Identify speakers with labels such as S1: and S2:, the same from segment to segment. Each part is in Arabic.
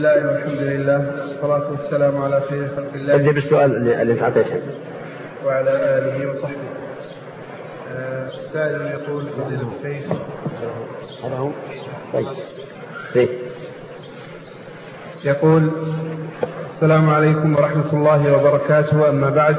S1: الله والحمد لله والصلاة والسلام على خير خلق الله.
S2: أبدأ بالسؤال اللي, اللي تعطيته
S1: وعلى آله وصحبه. آه، سائل يقول فضيلة الشيخ
S2: هذا هو. طيب. طيب
S1: يقول السلام عليكم ورحمة الله وبركاته. أما بعد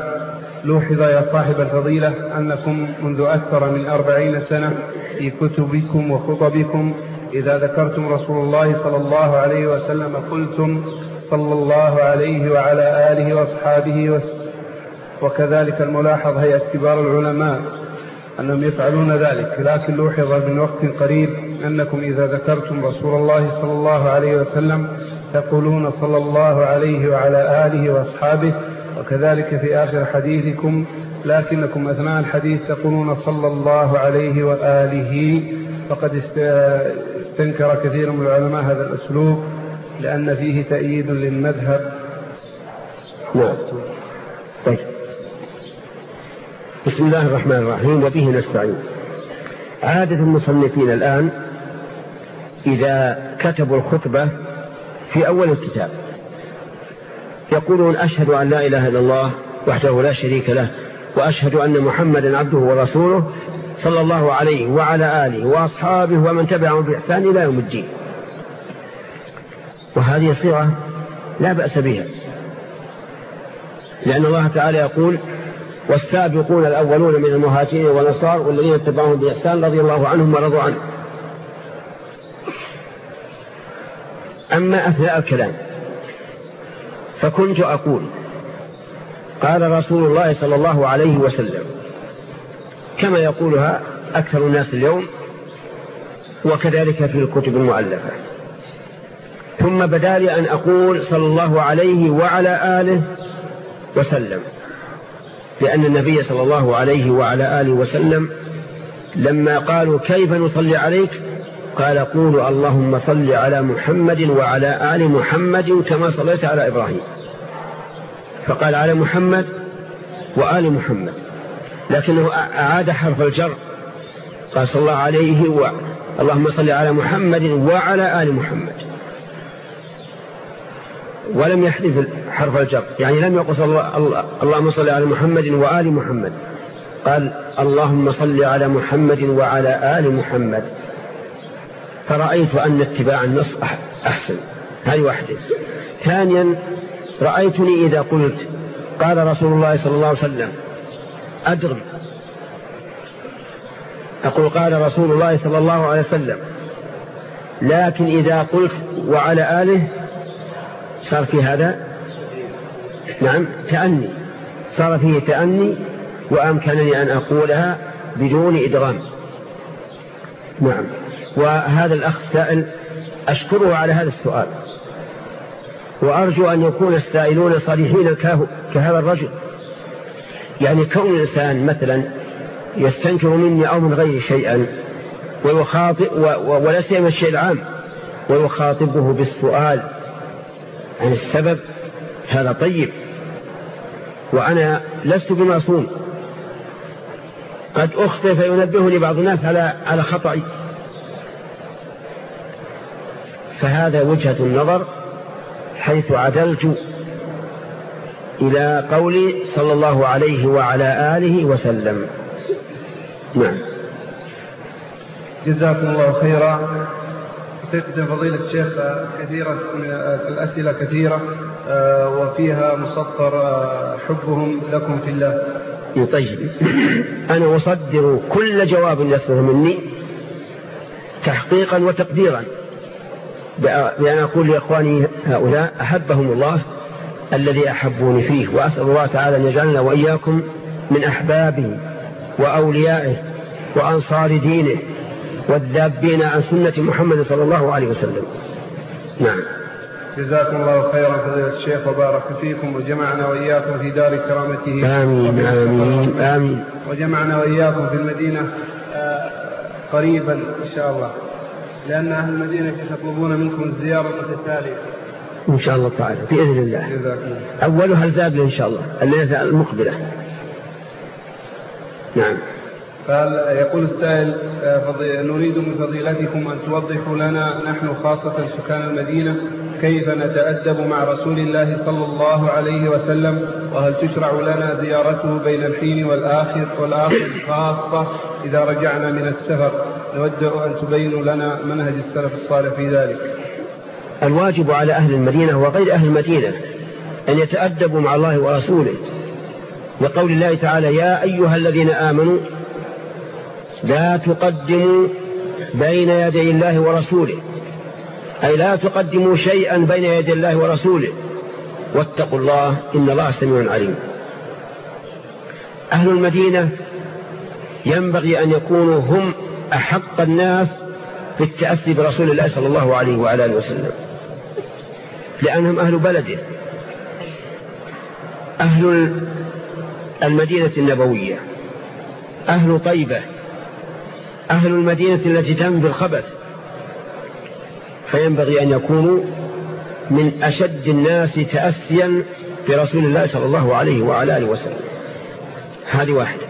S1: لوحظ يا صاحب الفضيلة أنكم منذ أكثر من أربعين سنة في كتبكم وخطبكم إذا ذكرتم رسول الله صلى الله عليه وسلم قلتم صلى الله عليه وعلى آله وأصحابه وكذلك الملاحظ هيئة كبار العلماء أنهم يفعلون ذلك لكن لوحظ من وقت قريب أنكم إذا ذكرتم رسول الله صلى الله عليه وسلم تقولون صلى الله عليه وعلى آله وأصحابه وكذلك في آخر حديثكم لكنكم أثناء الحديث تقولون صلى الله عليه وآله فقد استنكر كثير من العلماء هذا الأسلوب لأن فيه تأييد للمذهب.
S2: نعم طيب. بسم الله الرحمن الرحيم وبه نستعين. عادة المصنفين الآن إذا كتبوا الخطبة في أول الكتاب يقولون أشهد أن لا إله إلا الله وحده لا شريك له وأشهد أن محمدا عبده ورسوله صلى الله عليه وعلى آله وأصحابه ومن تبعهم بإحسان إلى يوم الدين. وهذه صيغة لا بأس بها. لأن الله تعالى يقول والسابقون الأولون من المهاجرين والنصار والذين اتبعهم بإحسان رضي الله عنهم ورضوا عنه. أما أثناء الكلام فكنت أقول قال رسول الله صلى الله عليه وسلم كما يقولها أكثر الناس اليوم وكذلك في الكتب المؤلفة. ثم بدا لي أن أقول صلى الله عليه وعلى آله وسلم لأن النبي صلى الله عليه وعلى آله وسلم لما قالوا كيف نصلي عليك؟ قال قولوا اللهم صل على محمد وعلى آل محمد كما صليت على إبراهيم. فقال على محمد وآل محمد. لكنه أعاد حرف الجر. قال صلى الله عليه و... اللهم صل على محمد وعلى آل محمد. ولم يحذف حرف الجر. يعني لم يقص الله... اللهم صل على محمد وآل محمد. قال اللهم صل على محمد وعلى آل محمد. فرأيت أن اتباع النص أحسن. هذه واحدة. ثانيا رأيتني إذا قلت قال رسول الله صلى الله عليه وسلم أدرم أقول قال رسول الله صلى الله عليه وسلم لكن إذا قلت وعلى آله صار في هذا؟ نعم تأني. صار فيه تأني وأمكنني أن أقولها بدون إدغام. نعم. وهذا الأخ سائل أشكره على هذا السؤال. وأرجو أن يكون السائلون صريحين كهذا الرجل. يعني كون الإنسان مثلا يستنكر مني أو من غيري شيئا ويخاطب ولا سيما الشيء العام ويخاطبه بالسؤال عن السبب هذا طيب. وأنا لست بمعصوم. قد أخطئ فينبهني بعض الناس على على خطأي. فهذا وجهة النظر حيث عدلت إلى قولي صلى الله عليه وعلى آله وسلم. نعم.
S1: جزاكم الله خيرا. حقيقة فضيلة الشيخ كثيرة من الأسئلة كثيرة وفيها مسطر حبهم لكم في الله.
S2: طيب. أنا أصدر كل جواب يصدر مني تحقيقا وتقديرا بأن أقول لإخواني هؤلاء أحبهم الله الذي أحبوني فيه وأسأل الله تعالى أن يجعلنا وإياكم من أحبابه وأوليائه وأنصار دينه والذابين عن سنة محمد صلى الله عليه وسلم. نعم.
S1: جزاكم الله خيرا فضيلة الشيخ وبارك فيكم وجمعنا وإياكم في دار كرامته.
S2: آمين آمين آمين.
S1: وجمعنا وإياكم في المدينة قريبا إن شاء الله لأن أهل المدينة يطلبون منكم الزيارة المتتالية
S2: إن شاء الله تعالى بإذن الله. أولها الزابلة إن شاء الله الليلة المقبلة. نعم.
S1: قال يقول السائل نريد من فضيلتكم أن توضحوا لنا نحن خاصة سكان المدينة كيف نتأدب مع رسول الله صلى الله عليه وسلم وهل تشرع لنا زيارته بين الحين والآخر والآخر خاصة إذا رجعنا من السفر؟ نود أن تبين لنا منهج السلف الصالح في ذلك.
S2: الواجب على أهل المدينة وغير أهل المدينة أن يتأدبوا مع الله ورسوله. لقول الله تعالى يا أيها الذين آمنوا لا تقدموا بين يدي الله ورسوله. أي لا تقدموا شيئا بين يدي الله ورسوله. واتقوا الله إن الله سميع عليم. أهل المدينة ينبغي أن يكونوا هم أحق الناس بالتأسي برسول الله صلى الله عليه وعلى آله وسلم. لأنهم أهل بلده. أهل المدينة النبوية. أهل طيبة. أهل المدينة التي تنفي الخبث فينبغي أن يكونوا من أشد الناس تأسيا برسول الله صلى الله عليه وعلى آله وسلم. هذه واحدة.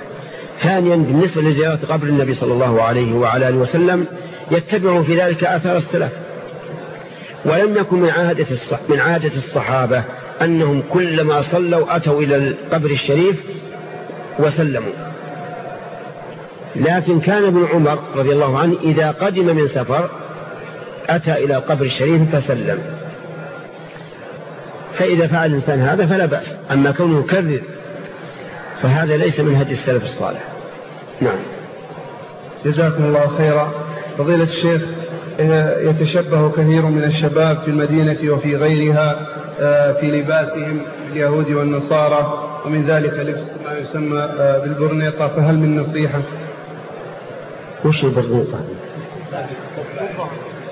S2: ثانيا بالنسبة لزيارة قبر النبي صلى الله عليه وعلى آله وسلم يتبع في ذلك آثار السلف. ولم يكن من عادة, من عادة الصحابة أنهم كلما صلوا أتوا إلى القبر الشريف وسلموا. لكن كان ابن عمر رضي الله عنه إذا قدم من سفر أتى إلى القبر الشريف فسلم. فإذا فعل الإنسان هذا فلا بأس أما كونه يكرر فهذا ليس من هدي السلف الصالح. نعم.
S1: جزاكم الله خيرا. فضيلة الشيخ يتشبه كثير من الشباب في المدينة وفي غيرها آه، في لباسهم اليهود والنصارى ومن ذلك لبس ما يسمى آه، بالبرنيطة فهل من نصيحة؟
S2: وش البرنيطة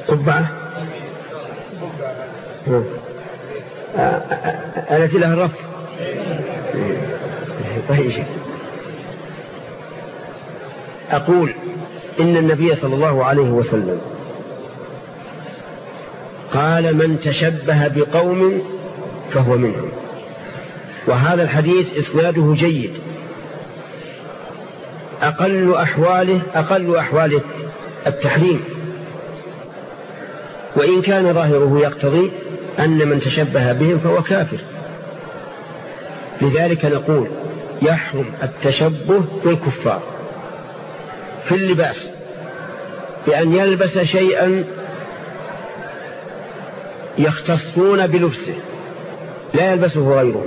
S2: قبعة؟ التي لها الرف طيب. أقول إن النبي صلى الله عليه وسلم قال من تشبه بقوم فهو منهم. وهذا الحديث إسناده جيد. أقل أحواله أقل أحواله التحريم. وإن كان ظاهره يقتضي أن من تشبه بهم فهو كافر. لذلك نقول يحرم التشبه بالكفار. في اللباس. بأن يلبس شيئا يختصون بلبسه. لا يلبسه غيره.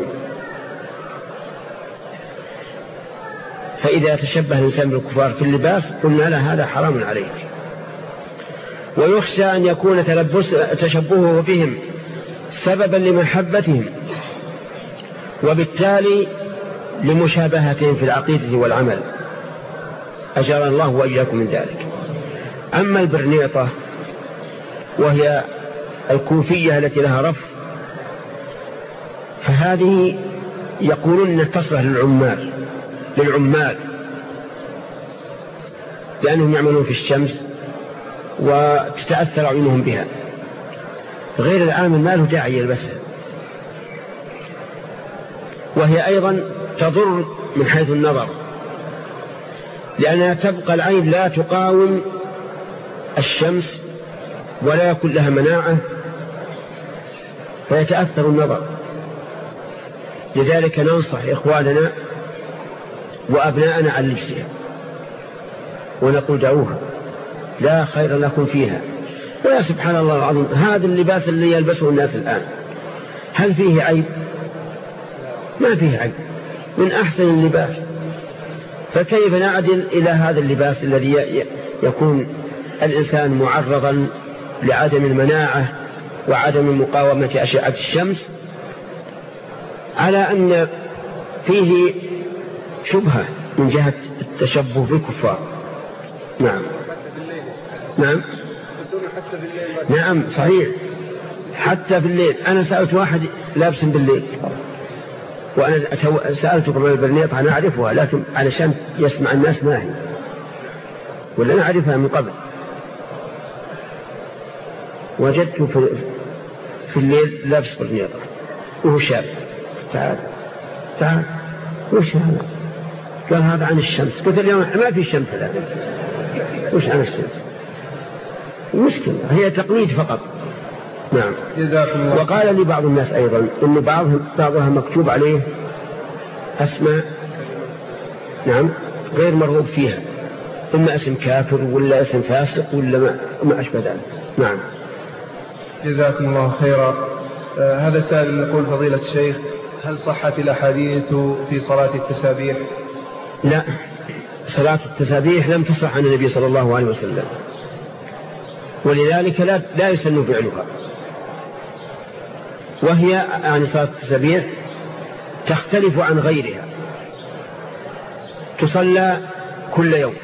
S2: فإذا تشبه الإنسان بالكفار في اللباس قلنا له هذا حرام عليك. ويخشى أن يكون تلبس تشبهه بهم سببا لمحبتهم وبالتالي لمشابهتهم في العقيدة والعمل. أجر الله وإياكم من ذلك. أما البرنيطة وهي الكوفية التي لها رف فهذه يقولون تصلح للعمال للعمال لأنهم يعملون في الشمس وتتأثر عيونهم بها. غير العامل ما له داعي يلبسها. وهي أيضا تضر من حيث النظر. لأنها تبقى العين لا تقاوم الشمس ولا يكون لها مناعة فيتأثر النظر. لذلك ننصح إخواننا وأبناءنا عن لبسها ونقول دعوها. لا خير لكم فيها. ويا سبحان الله العظيم هذا اللباس اللي يلبسه الناس الآن هل فيه عيب؟ ما فيه عيب. من أحسن اللباس. فكيف نعدل إلى هذا اللباس الذي يكون الإنسان معرضا لعدم المناعة وعدم مقاومة أشعة الشمس على أن فيه شبهة من جهة التشبه بالكفار. نعم. نعم. نعم صحيح. حتى في الليل. أنا سألت واحد لابس بالليل. وأنا سألته قبل البرنيط أنا أعرفها لكن علشان يسمع الناس ما هي ولا أنا أعرفها من قبل. وجدته في, في الليل لابس برنيطة. وهو شاب. تعال. تعال. وش هذا؟ قال هذا عن الشمس. قلت اليوم ما في شمس الآن. وش عن الشمس؟ مشكلة. هي تقليد فقط. نعم. جزاكم الله. وقال لي بعض الناس أيضا أن بعضهم بعضها مكتوب عليه أسماء نعم غير مرغوب فيها. إما اسم كافر ولا اسم فاسق ولا ما, ما أشبه ذلك. نعم.
S1: جزاكم الله خيرا. آه هذا سائل يقول فضيلة الشيخ هل صحت الأحاديث في صلاة التسابيح؟
S2: لا. صلاة التسابيح لم تصح عن النبي صلى الله عليه وسلم. ولذلك لا, لا يسن فعلها. وهي يعني صلاة التسابيح تختلف عن غيرها. تصلى كل يوم.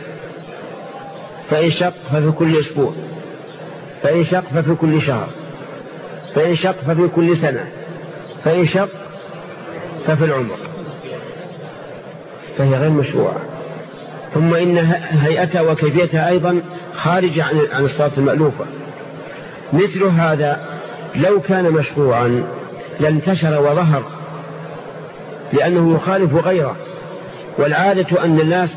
S2: فإن شق ففي كل أسبوع. فإن شق ففي كل شهر. فإن شق ففي كل سنة. فإن شق ففي العمر. فهي غير مشروعة. ثم إن هيئتها وكيفيتها أيضا خارجة عن الصلاة المألوفة. مثل هذا لو كان مشروعا لانتشر وظهر لأنه يخالف غيره والعادة أن الناس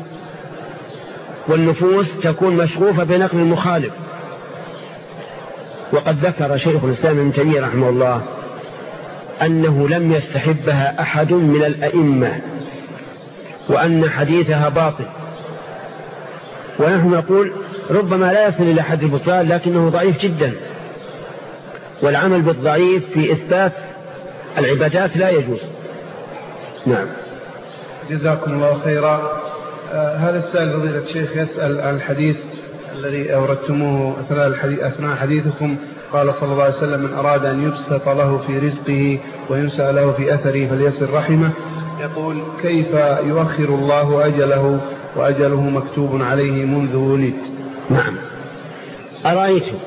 S2: والنفوس تكون مشغوفة بنقل المخالف. وقد ذكر شيخ الإسلام ابن تيمية رحمه الله أنه لم يستحبها أحد من الأئمة وأن حديثها باطل. ونحن نقول ربما لا يصل إلى حد البطلان لكنه ضعيف جدا. والعمل بالضعيف في إثبات العبادات لا يجوز. نعم.
S1: جزاكم الله خيرا. آه هذا السائل فضيلة الشيخ يسأل عن الحديث الذي أوردتموه أثناء, الحديث أثناء حديثكم. قال صلى الله عليه وسلم من أراد أن يبسط له في رزقه وينسى له في أثره فليصل رحمه. يقول كيف يؤخر الله أجله وأجله مكتوب عليه منذ ولد؟
S2: نعم. أرأيتم؟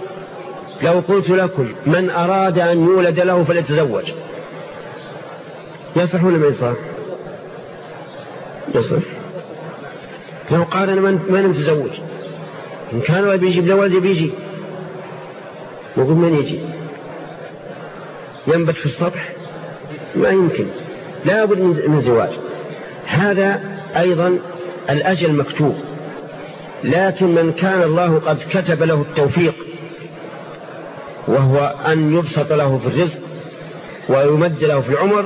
S2: لو قلت لكم من أراد أن يولد له فليتزوج. يصح ولا ما يصح؟ يصح. لو قال أنا ما متزوج إن كان بيجيب له ولد بيجي. نقول من يجي؟ ينبت في السطح؟ ما يمكن. لا بد من زواج هذا أيضا الأجل مكتوب لكن من كان الله قد كتب له التوفيق وهو أن يبسط له في الرزق ويمد له في العمر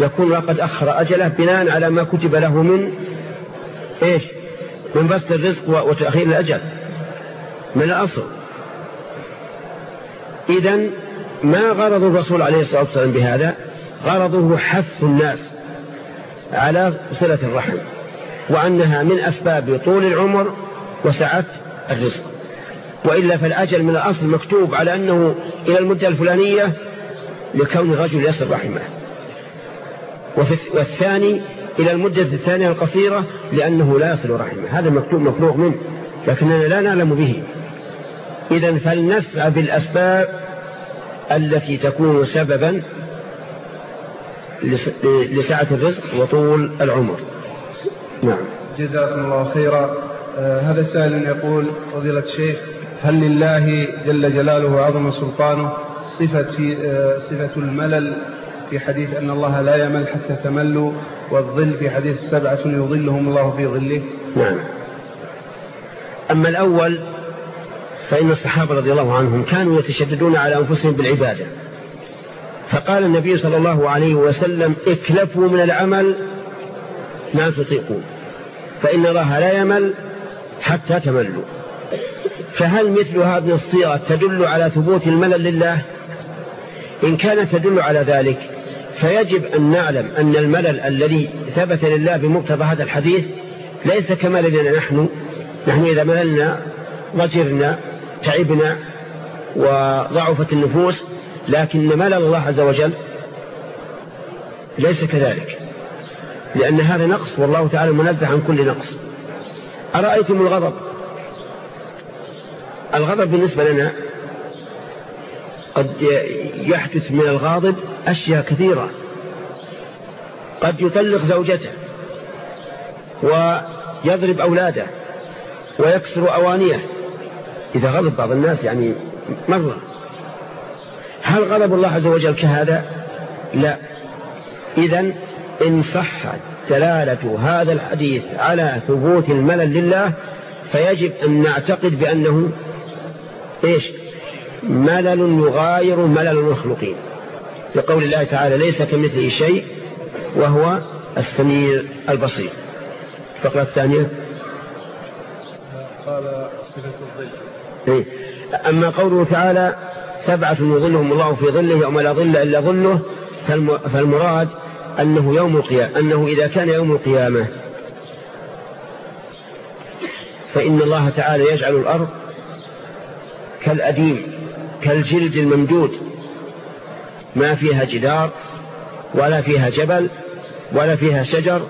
S2: يكون قد أخر أجله بناء على ما كتب له من إيش؟ من بسط الرزق وتأخير الأجل. من الأصل. إذا ما غرض الرسول عليه الصلاة والسلام بهذا؟ غرضه حث الناس على صلة الرحم وأنها من أسباب طول العمر وسعة الرزق. وإلا فالأجل من الأصل مكتوب على أنه إلى المدة الفلانية لكون الرجل يصل رحمه. والثاني إلى المدة الثانية القصيرة لأنه لا يصل رحمه. هذا مكتوب مفروغ منه لكننا لا نعلم به. إذا فلنسعى بالأسباب التي تكون سببا لسعة الرزق وطول العمر. نعم.
S1: جزاكم الله خيرا. آه هذا سائل يقول فضيلة الشيخ هل لله جل جلاله وعظم سلطانه صفة, آه صفة الملل في حديث أن الله لا يمل حتى تملوا والظل في حديث سبعة يظلهم الله في ظله؟
S2: نعم. أما الأول فإن الصحابة رضي الله عنهم كانوا يتشددون على أنفسهم بالعبادة. فقال النبي صلى الله عليه وسلم اكلفوا من العمل ما تطيقون فإن الله لا يمل حتى تملوا. فهل مثل هذه الصيغة تدل على ثبوت الملل لله؟ إن كانت تدل على ذلك فيجب أن نعلم أن الملل الذي ثبت لله بمقتضى هذا الحديث ليس كمللنا نحن. نحن إذا مللنا ضجرنا تعبنا وضعفت النفوس لكن ملل الله عز وجل ليس كذلك. لأن هذا نقص والله تعالى منزه عن كل نقص. أرأيتم الغضب؟ الغضب بالنسبة لنا قد يحدث من الغاضب أشياء كثيرة. قد يطلق زوجته ويضرب أولاده ويكسر أوانيه. إذا غضب بعض الناس يعني مرة. هل غضب الله عز وجل كهذا؟ لا. إذا إن صحت دلالة هذا الحديث على ثبوت الملل لله فيجب أن نعتقد بأنه إيش؟ ملل يغاير ملل المخلوقين. لقول الله تعالى ليس كمثله شيء وهو السميع البصير. الفقرة الثانية.
S1: قال صفة الظل.
S2: إيه. أما قوله تعالى سبعة يظلهم الله في ظله يوم لا ظل إلا ظله فالمراد أنه يوم القيامة أنه إذا كان يوم القيامة. فإن الله تعالى يجعل الأرض كالأديم كالجلد الممدود. ما فيها جدار ولا فيها جبل ولا فيها شجر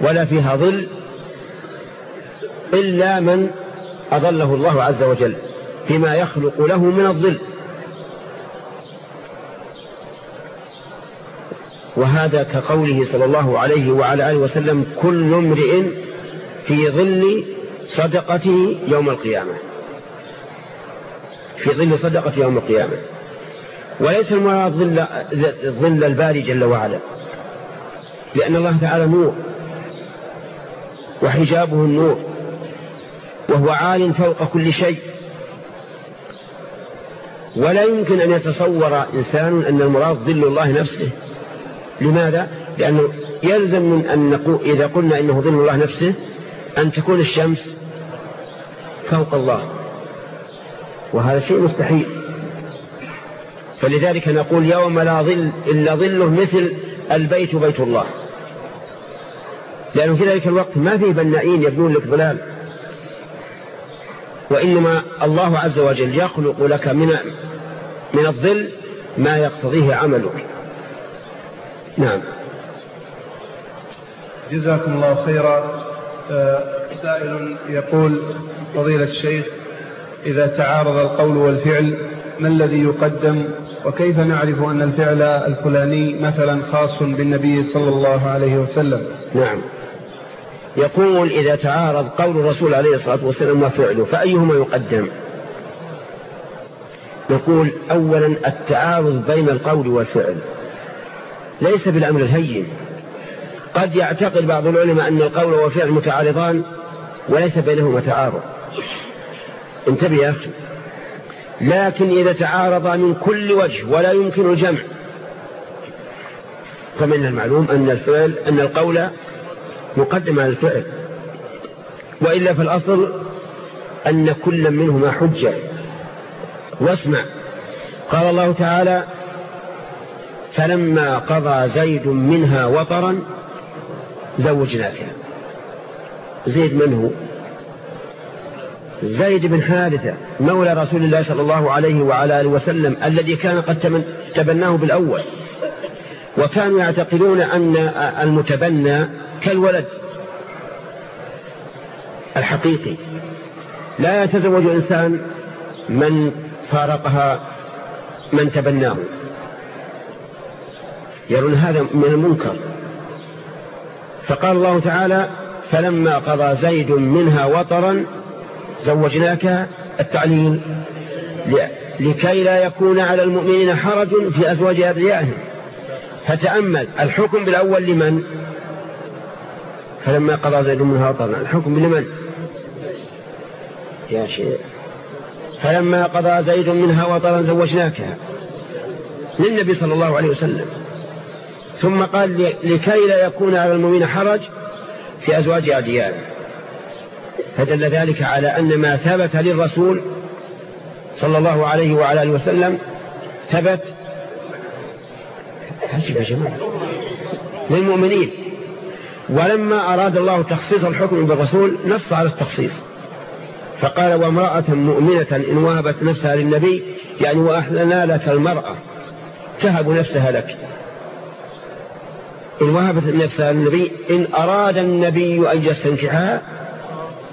S2: ولا فيها ظل إلا من أظله الله عز وجل بما يخلق له من الظل. وهذا كقوله صلى الله عليه وعلى آله وسلم كل امرئ في ظل صدقته يوم القيامة. في ظل صدقة يوم القيامة. وليس المراد ظل, ظل الباري جل وعلا. لأن الله تعالى نور. وحجابه النور. وهو عال فوق كل شيء. ولا يمكن أن يتصور إنسان أن المراد ظل الله نفسه. لماذا؟ لأنه يلزم من أن نقول إذا قلنا إنه ظل الله نفسه أن تكون الشمس فوق الله. وهذا شيء مستحيل. فلذلك نقول يوم لا ظل إلا ظله مثل البيت بيت الله. لأنه في ذلك الوقت ما فيه بنائين يبنون لك ظلال. وإنما الله عز وجل يخلق لك من من الظل ما يقتضيه عملك. نعم.
S1: جزاكم الله خيرا. آه، سائل يقول فضيلة الشيخ إذا تعارض القول والفعل ما الذي يقدم؟ وكيف نعرف أن الفعل الفلاني مثلا خاص بالنبي صلى الله عليه وسلم؟
S2: نعم. يقول إذا تعارض قول الرسول عليه الصلاة والسلام وفعله فأيهما يقدم؟ نقول أولا التعارض بين القول والفعل. ليس بالأمر الهين. قد يعتقد بعض العلماء أن القول والفعل متعارضان وليس بينهما تعارض. انتبه يا لكن إذا تعارضا من كل وجه ولا يمكن الجمع فمن المعلوم أن الفعل أن القول مقدم على الفعل. وإلا في الأصل أن كل منهما حجة. واسمع. قال الله تعالى فلما قضى زيد منها وطرا زوجناك زيد من هو؟ زيد بن حارثة مولى رسول الله صلى الله عليه وعلى آله وسلم الذي كان قد تبناه بالأول. وكانوا يعتقدون أن المتبنى كالولد الحقيقي. لا يتزوج إنسان من فارقها من تبناه. يرون هذا من المنكر. فقال الله تعالى فلما قضى زيد منها وطرا زوجناك التعليل لكي لا يكون على المؤمنين حرج في أزواج أدعيائهم فتأمل الحكم بالأول لمن؟ فلما قضى زيد منها وطرا الحكم لمن؟ يا شيخ. فلما قضى زيد منها وطرا زوجناك للنبي صلى الله عليه وسلم. ثم قال لكي لا يكون على المؤمنين حرج في أزواج أديان. فدل ذلك على أن ما ثبت للرسول صلى الله عليه وعلى آله وسلم ثبت عجب يا جماعة؟ للمؤمنين. ولما أراد الله تخصيص الحكم بالرسول نص على التخصيص. فقال وامرأة مؤمنة إن وهبت نفسها للنبي يعني وأحلنا لك المرأة. تهب نفسها لك. إن وهبت نفسها للنبي إن أراد النبي أن يستنكحها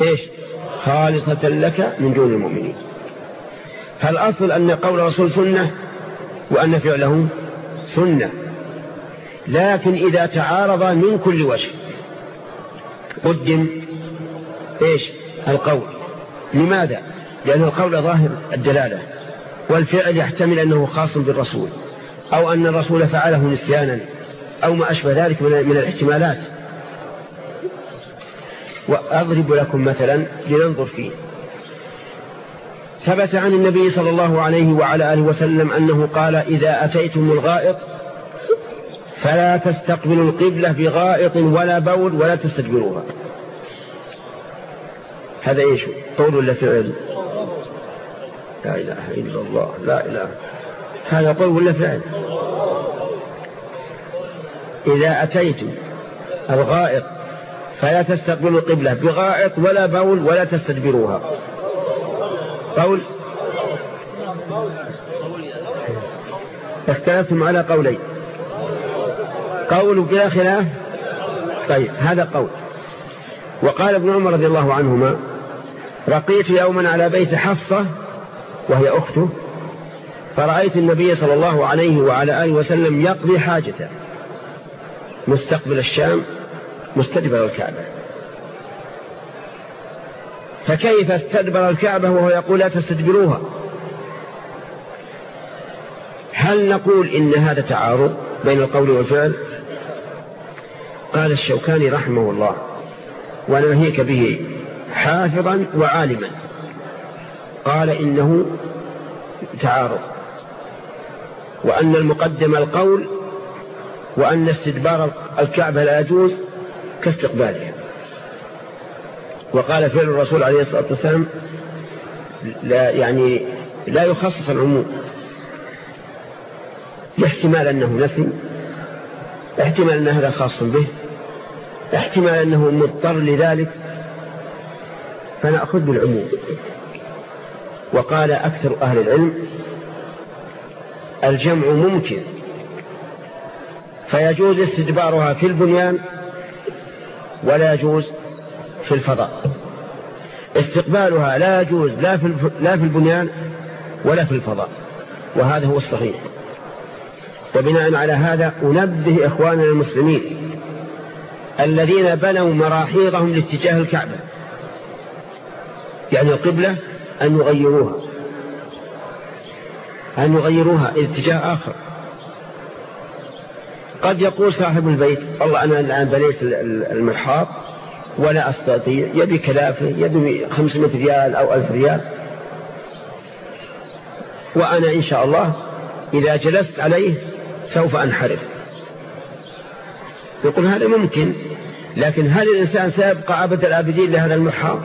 S2: إيش؟ خالصة لك من دون المؤمنين. فالأصل أن قول الرسول سنة وأن فعله سنة. لكن إذا تعارض من كل وجه قدم إيش؟ القول. لماذا؟ لأن القول ظاهر الدلالة والفعل يحتمل أنه خاص بالرسول أو أن الرسول فعله نسيانا أو ما أشبه ذلك من الاحتمالات. وأضرب لكم مثلا لننظر فيه. ثبت عن النبي صلى الله عليه وعلى آله وسلم أنه قال إذا أتيتم الغائط فلا تستقبلوا القبلة بغائط ولا بول ولا تستدبروها. هذا إيش؟ قول ولا فعل؟ لا إله إلا الله لا إله. هذا قول ولا فعل؟ إذا أتيتم الغائط فلا تستقبلوا القبلة بغائط ولا بول ولا تستدبروها. قول. اختلفتم على قولين. قول بلا خلاف طيب هذا قول. وقال ابن عمر رضي الله عنهما رقيت يوما على بيت حفصة وهي أخته فرأيت النبي صلى الله عليه وعلى آله وسلم يقضي حاجته. مستقبل الشام مستدبر الكعبة. فكيف استدبر الكعبة وهو يقول لا تستدبروها؟ هل نقول إن هذا تعارض بين القول والفعل؟ قال الشوكاني رحمه الله وناهيك به حافظا وعالما. قال إنه تعارض. وأن المقدم القول وأن استدبار الكعبة لا يجوز كاستقبالها. وقال فعل الرسول عليه الصلاة والسلام لا يعني لا يخصص العموم. احتمال أنه نسي احتمال أن هذا خاص به احتمال أنه مضطر لذلك. فنأخذ بالعموم. وقال أكثر أهل العلم الجمع ممكن فيجوز استدبارها في البنيان ولا يجوز في الفضاء. استقبالها لا يجوز لا في, لا في البنيان ولا في الفضاء. وهذا هو الصحيح. وبناء على هذا أنبه إخواننا المسلمين الذين بنوا مراحيضهم لاتجاه الكعبة. يعني القبلة أن يغيروها. أن يغيروها اتجاه آخر. قد يقول صاحب البيت والله أنا الآن بنيت المرحاض ولا أستطيع يبي كلافه يبي 500 ريال أو 1000 ريال. وأنا إن شاء الله إذا جلست عليه سوف أنحرف. يقول هذا ممكن لكن هل الإنسان سيبقى أبد الآبدين لهذا المرحاض؟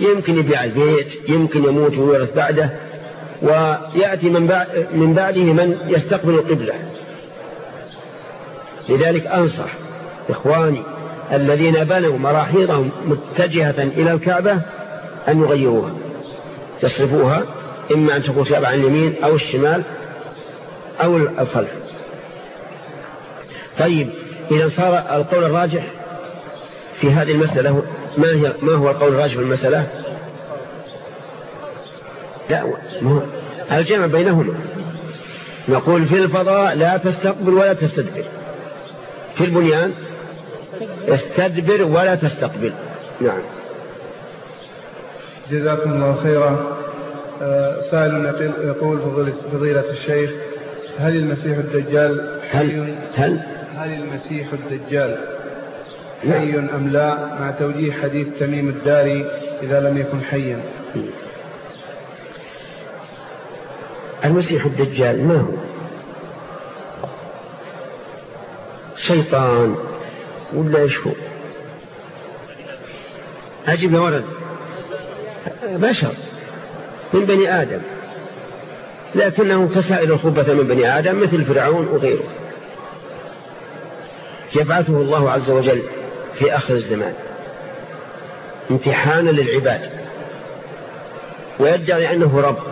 S2: يمكن يبيع البيت يمكن يموت ويورث بعده ويأتي من, بعد من بعده من يستقبل القبلة. لذلك أنصح إخواني الذين بنوا مراحيضهم متجهة إلى الكعبة أن يغيروها. يصرفوها إما أن تكون تابعا اليمين أو الشمال أو الخلف. طيب إذا صار القول الراجح في هذه المسألة ما, هي ما هو القول الراجح في المسألة؟ لا الجمع بينهما. نقول في الفضاء لا تستقبل ولا تستدبر. في البنيان استدبر ولا تستقبل. نعم.
S1: جزاكم الله خيرا. آه، سائل يقول فضيلة الشيخ هل المسيح الدجال
S2: هل هل؟
S1: هل المسيح الدجال حي أم لا؟ مع توجيه حديث تميم الداري إذا لم يكن حيا.
S2: المسيح الدجال ما هو؟ شيطان. ولا إيش هو؟ أجب يا ولد. بشر. من بني آدم. لكنه كسائر الخبة من بني آدم مثل فرعون وغيره. يبعثه الله عز وجل في آخر الزمان. امتحانا للعباد. ويدعي أنه رب.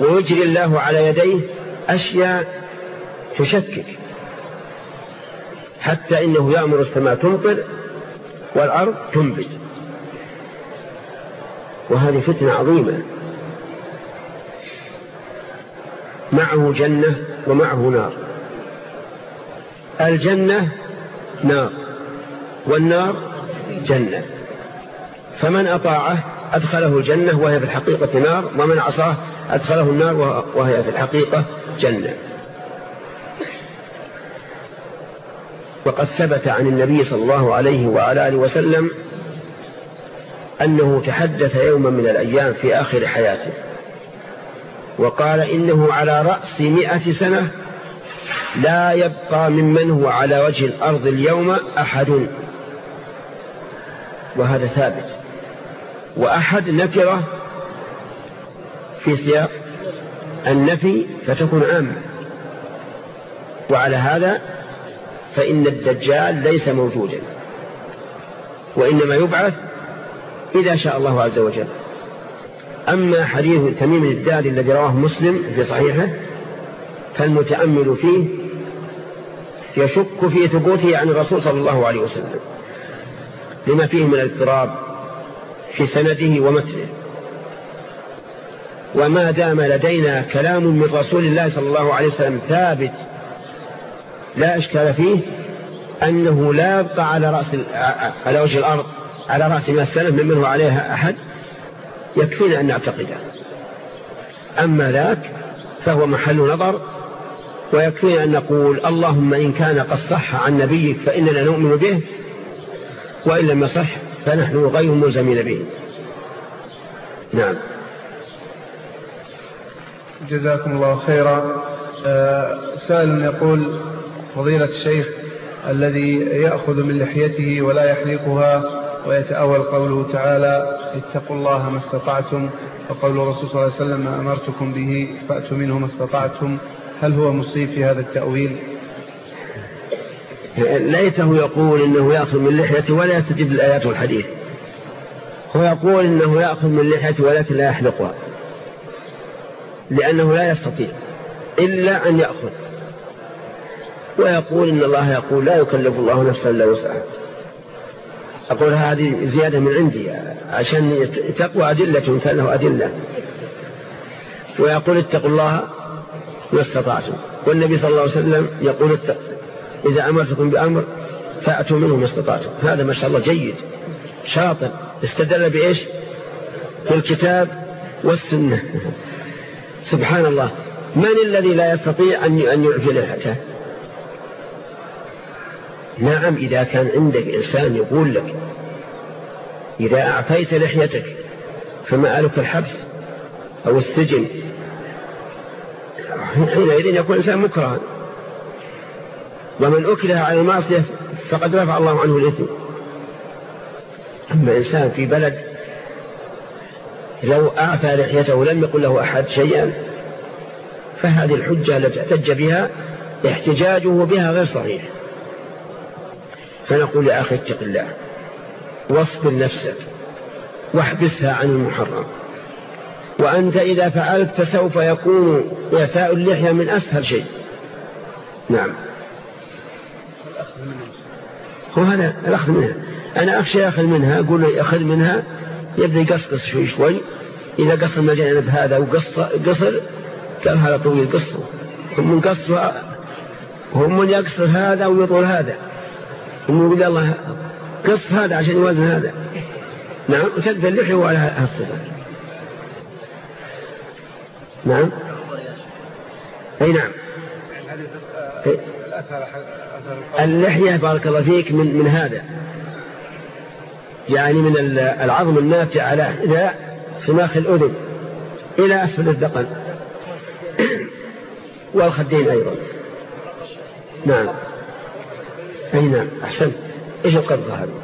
S2: ويجري الله على يديه أشياء تشكك. حتى إنه يأمر السماء تمطر والأرض تنبت. وهذه فتنة عظيمة. معه جنة ومعه نار. الجنة نار والنار جنة. فمن أطاعه أدخله الجنة وهي في الحقيقة نار ومن عصاه أدخله النار وهي في الحقيقة جنة. وقد ثبت عن النبي صلى الله عليه وعلى آله وسلم أنه تحدث يوما من الأيام في آخر حياته وقال إنه على رأس مئة سنة لا يبقى ممن هو على وجه الأرض اليوم أحد. وهذا ثابت. وأحد نكرة في سياق النفي فتكون عامة. وعلى هذا فإن الدجال ليس موجودا وإنما يبعث إذا شاء الله عز وجل. أما حديث تميم الداري الذي رواه مسلم في صحيحه فالمتأمل فيه يشك في ثبوته عن الرسول صلى الله عليه وسلم لما فيه من الاضطراب في سنده ومتنه. وما دام لدينا كلام من رسول الله صلى الله عليه وسلم ثابت لا إشكال فيه أنه لا يبقى على رأس على وجه الأرض على رأس ما السلف ممن هو عليها أحد يكفينا أن نعتقده. أما ذاك فهو محل نظر ويكفينا أن نقول اللهم إن كان قد صح عن نبيك فإننا نؤمن به وإن لم يصح فنحن غير ملزمين به. نعم.
S1: جزاكم الله خيرا. آه، سائل يقول فضيلة الشيخ الذي يأخذ من لحيته ولا يحلقها ويتأول قوله تعالى اتقوا الله ما استطعتم وقول الرسول صلى الله عليه وسلم ما أمرتكم به فأتوا منه ما استطعتم. هل هو مصيب في هذا التأويل؟
S2: ليته يقول إنه يأخذ من لحيته ولا يستجيب للآيات والحديث. هو يقول إنه يأخذ من لحيته ولكن لا يحلقها. لأنه لا يستطيع إلا أن يأخذ. ويقول إن الله يقول لا يكلف الله نفسا إلا وسعها. أقول هذه زيادة من عندي عشان تقوى أدلة كان أدلة. ويقول اتقوا الله ما استطعتم. والنبي صلى الله عليه وسلم يقول إذا أمرتكم بأمر فأتوا منه ما استطعتم. هذا ما شاء الله جيد شاطر. استدل بإيش؟ بالكتاب والسنة. سبحان الله. من الذي لا يستطيع أن يعفي لحيته نعم إذا كان عندك إنسان يقول لك إذا أعطيت لحيتك فما ألك الحبس أو السجن حينئذ يكون الإنسان مكرها. ومن أكره على المعصية فقد رفع الله عنه الإثم. أما إنسان في بلد لو أعطى لحيته لم يقل له أحد شيئا فهذه الحجة التي احتج بها احتجاجه بها غير صحيح. فنقول يا أخي اتق الله واصبر نفسك واحبسها عن المحرم. وأنت إذا فعلت فسوف يكون إعفاء اللحية من أسهل شيء. نعم. هو هذا الأخذ منها. أنا أخشى يأخذ منها أقول له أخذ منها يبدأ يقصقص شوي شوي. إذا قصر ما جانب هذا وقصر قال هذا طويل قصه. هم من قصر هم من يقصر هذا ويطول هذا. هم يقول الله قص هذا عشان يوازن هذا. نعم وشد اللحية وعلى هالصفة نعم. أي نعم. اللحية بارك الله فيك من, من هذا. يعني من العظم الناتج على إلى سماخ الأذن إلى أسفل الذقن والخدين أيضا. نعم. أي نعم أحسن. إيش القبضة هذه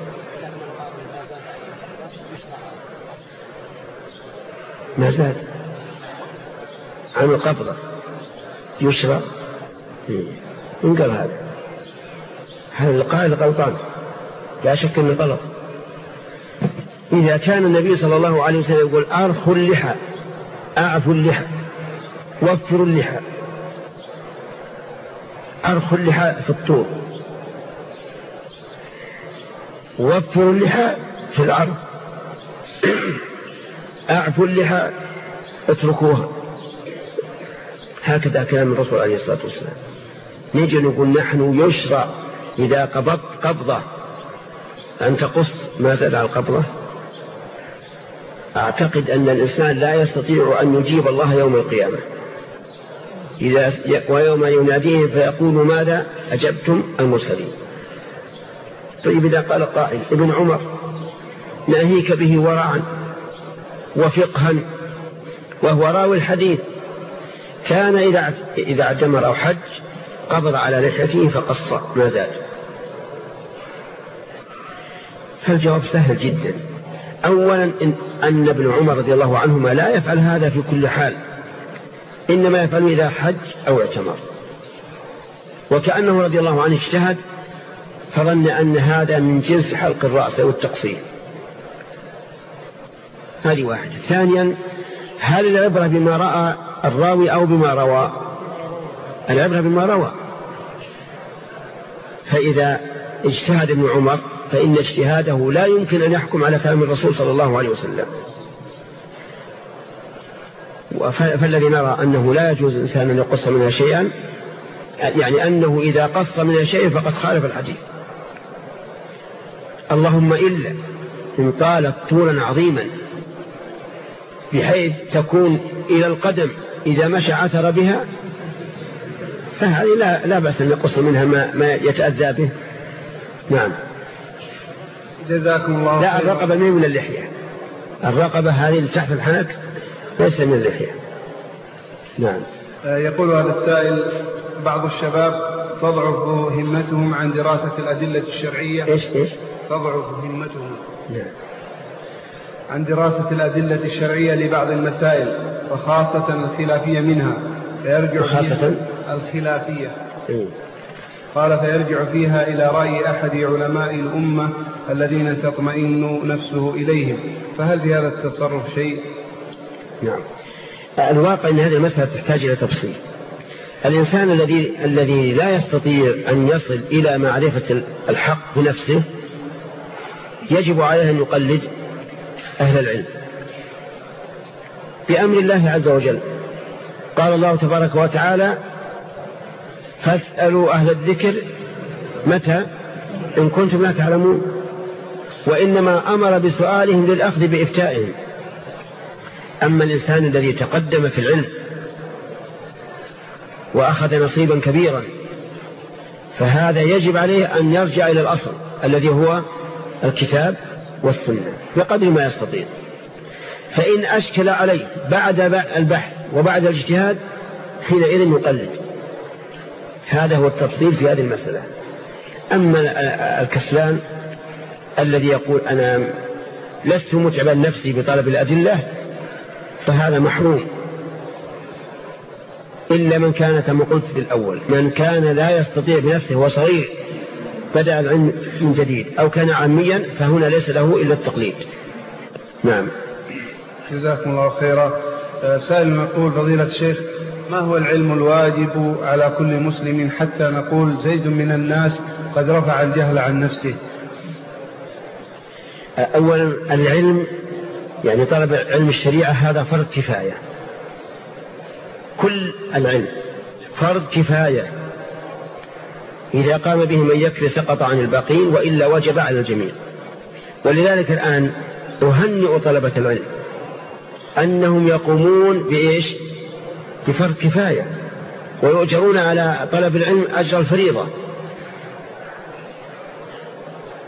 S2: ما زال عن القبضة يشرى من قال هذا. هذا القائل غلطان. لا شك إنه غلط. إذا كان النبي صلى الله عليه وسلم يقول أرخوا اللحى أعفوا اللحى وفروا اللحى. أرخوا اللحى في الطور. وفروا اللحى في العرض. أعفوا اللحى اتركوها. هكذا كلام الرسول عليه الصلاة والسلام. نجي نقول نحن يشرع إذا قبضت قبضة أن تقص ما زاد على القبضة؟ أعتقد أن الإنسان لا يستطيع أن يجيب الله يوم القيامة. إذا ويوم يناديهم فيقول ماذا؟ أجبتم المرسلين. طيب إذا قال قائل ابن عمر ناهيك به ورعا وفقها وهو راوي الحديث. كان إذا اعتمر أو حج قبض على لحيته فقص ما زاد. فالجواب سهل جدا. أولا إن أن ابن عمر رضي الله عنهما لا يفعل هذا في كل حال. إنما يفعل إذا حج أو اعتمر. وكأنه رضي الله عنه اجتهد فظن أن هذا من جنس حلق الرأس أو التقصير. هذه واحدة. ثانيا هل العبرة بما رأى الراوي أو بما روى؟ العبرة بما روى. فإذا اجتهد ابن عمر فإن اجتهاده لا يمكن أن يحكم على كلام الرسول صلى الله عليه وسلم. فالذي نرى أنه لا يجوز الإنسان أن يقص منها شيئا يعني أنه إذا قص منها شيئا فقد خالف الحديث. اللهم إلا إن طالت طولا عظيما بحيث تكون إلى القدم إذا مشى عثر بها فهذه لا, لا بأس أن يقص منها ما, ما يتأذى به. نعم.
S1: جزاكم الله
S2: لا الرقبة من من اللحية. الرقبة هذه اللي تحت الحنك ليس من اللحية. نعم.
S1: آه، يقول هذا السائل بعض الشباب تضعف همتهم عن دراسة الأدلة الشرعية.
S2: إيش إيش؟
S1: تضعف همتهم
S2: نعم.
S1: عن دراسة الأدلة الشرعية لبعض المسائل وخاصة الخلافية منها فيرجع
S2: وخاصة؟
S1: الخلافية.
S2: إيه.
S1: قال فيرجع فيها إلى رأي أحد علماء الأمة الذين تطمئن نفسه إليهم. فهل في هذا التصرف شيء؟
S2: نعم. الواقع أن هذه المسألة تحتاج إلى تفصيل. الإنسان الذي الذي لا يستطيع أن يصل إلى معرفة الحق بنفسه يجب عليه أن يقلد أهل العلم. بأمر الله عز وجل. قال الله تبارك وتعالى فاسألوا أهل الذكر متى؟ إن كنتم لا تعلمون. وإنما أمر بسؤالهم للأخذ بإفتائهم. أما الإنسان الذي تقدم في العلم وأخذ نصيبا كبيرا فهذا يجب عليه أن يرجع إلى الأصل الذي هو الكتاب والسنة بقدر ما يستطيع. فإن أشكل عليه بعد البحث وبعد الاجتهاد حينئذ يقلد. هذا هو التفصيل في هذه المسألة. أما الكسلان الذي يقول أنا لست متعبا نفسي بطلب الأدلة فهذا محروم. إلا من كان كما قلت في الأول من كان لا يستطيع بنفسه هو صغير بدأ العلم من جديد أو كان عاميا فهنا ليس له إلا التقليد. نعم.
S1: جزاكم الله خيرا. آه، سائل نقول فضيلة الشيخ ما هو العلم الواجب على كل مسلم حتى نقول زيد من الناس قد رفع الجهل عن نفسه؟
S2: أولا العلم يعني طلب علم الشريعة هذا فرض كفاية. كل العلم فرض كفاية. إذا قام به من يكفي سقط عن الباقين وإلا وجب على الجميع. ولذلك الآن أهنئ طلبة العلم أنهم يقومون بإيش؟ بفرض كفاية ويؤجرون على طلب العلم أجر الفريضة.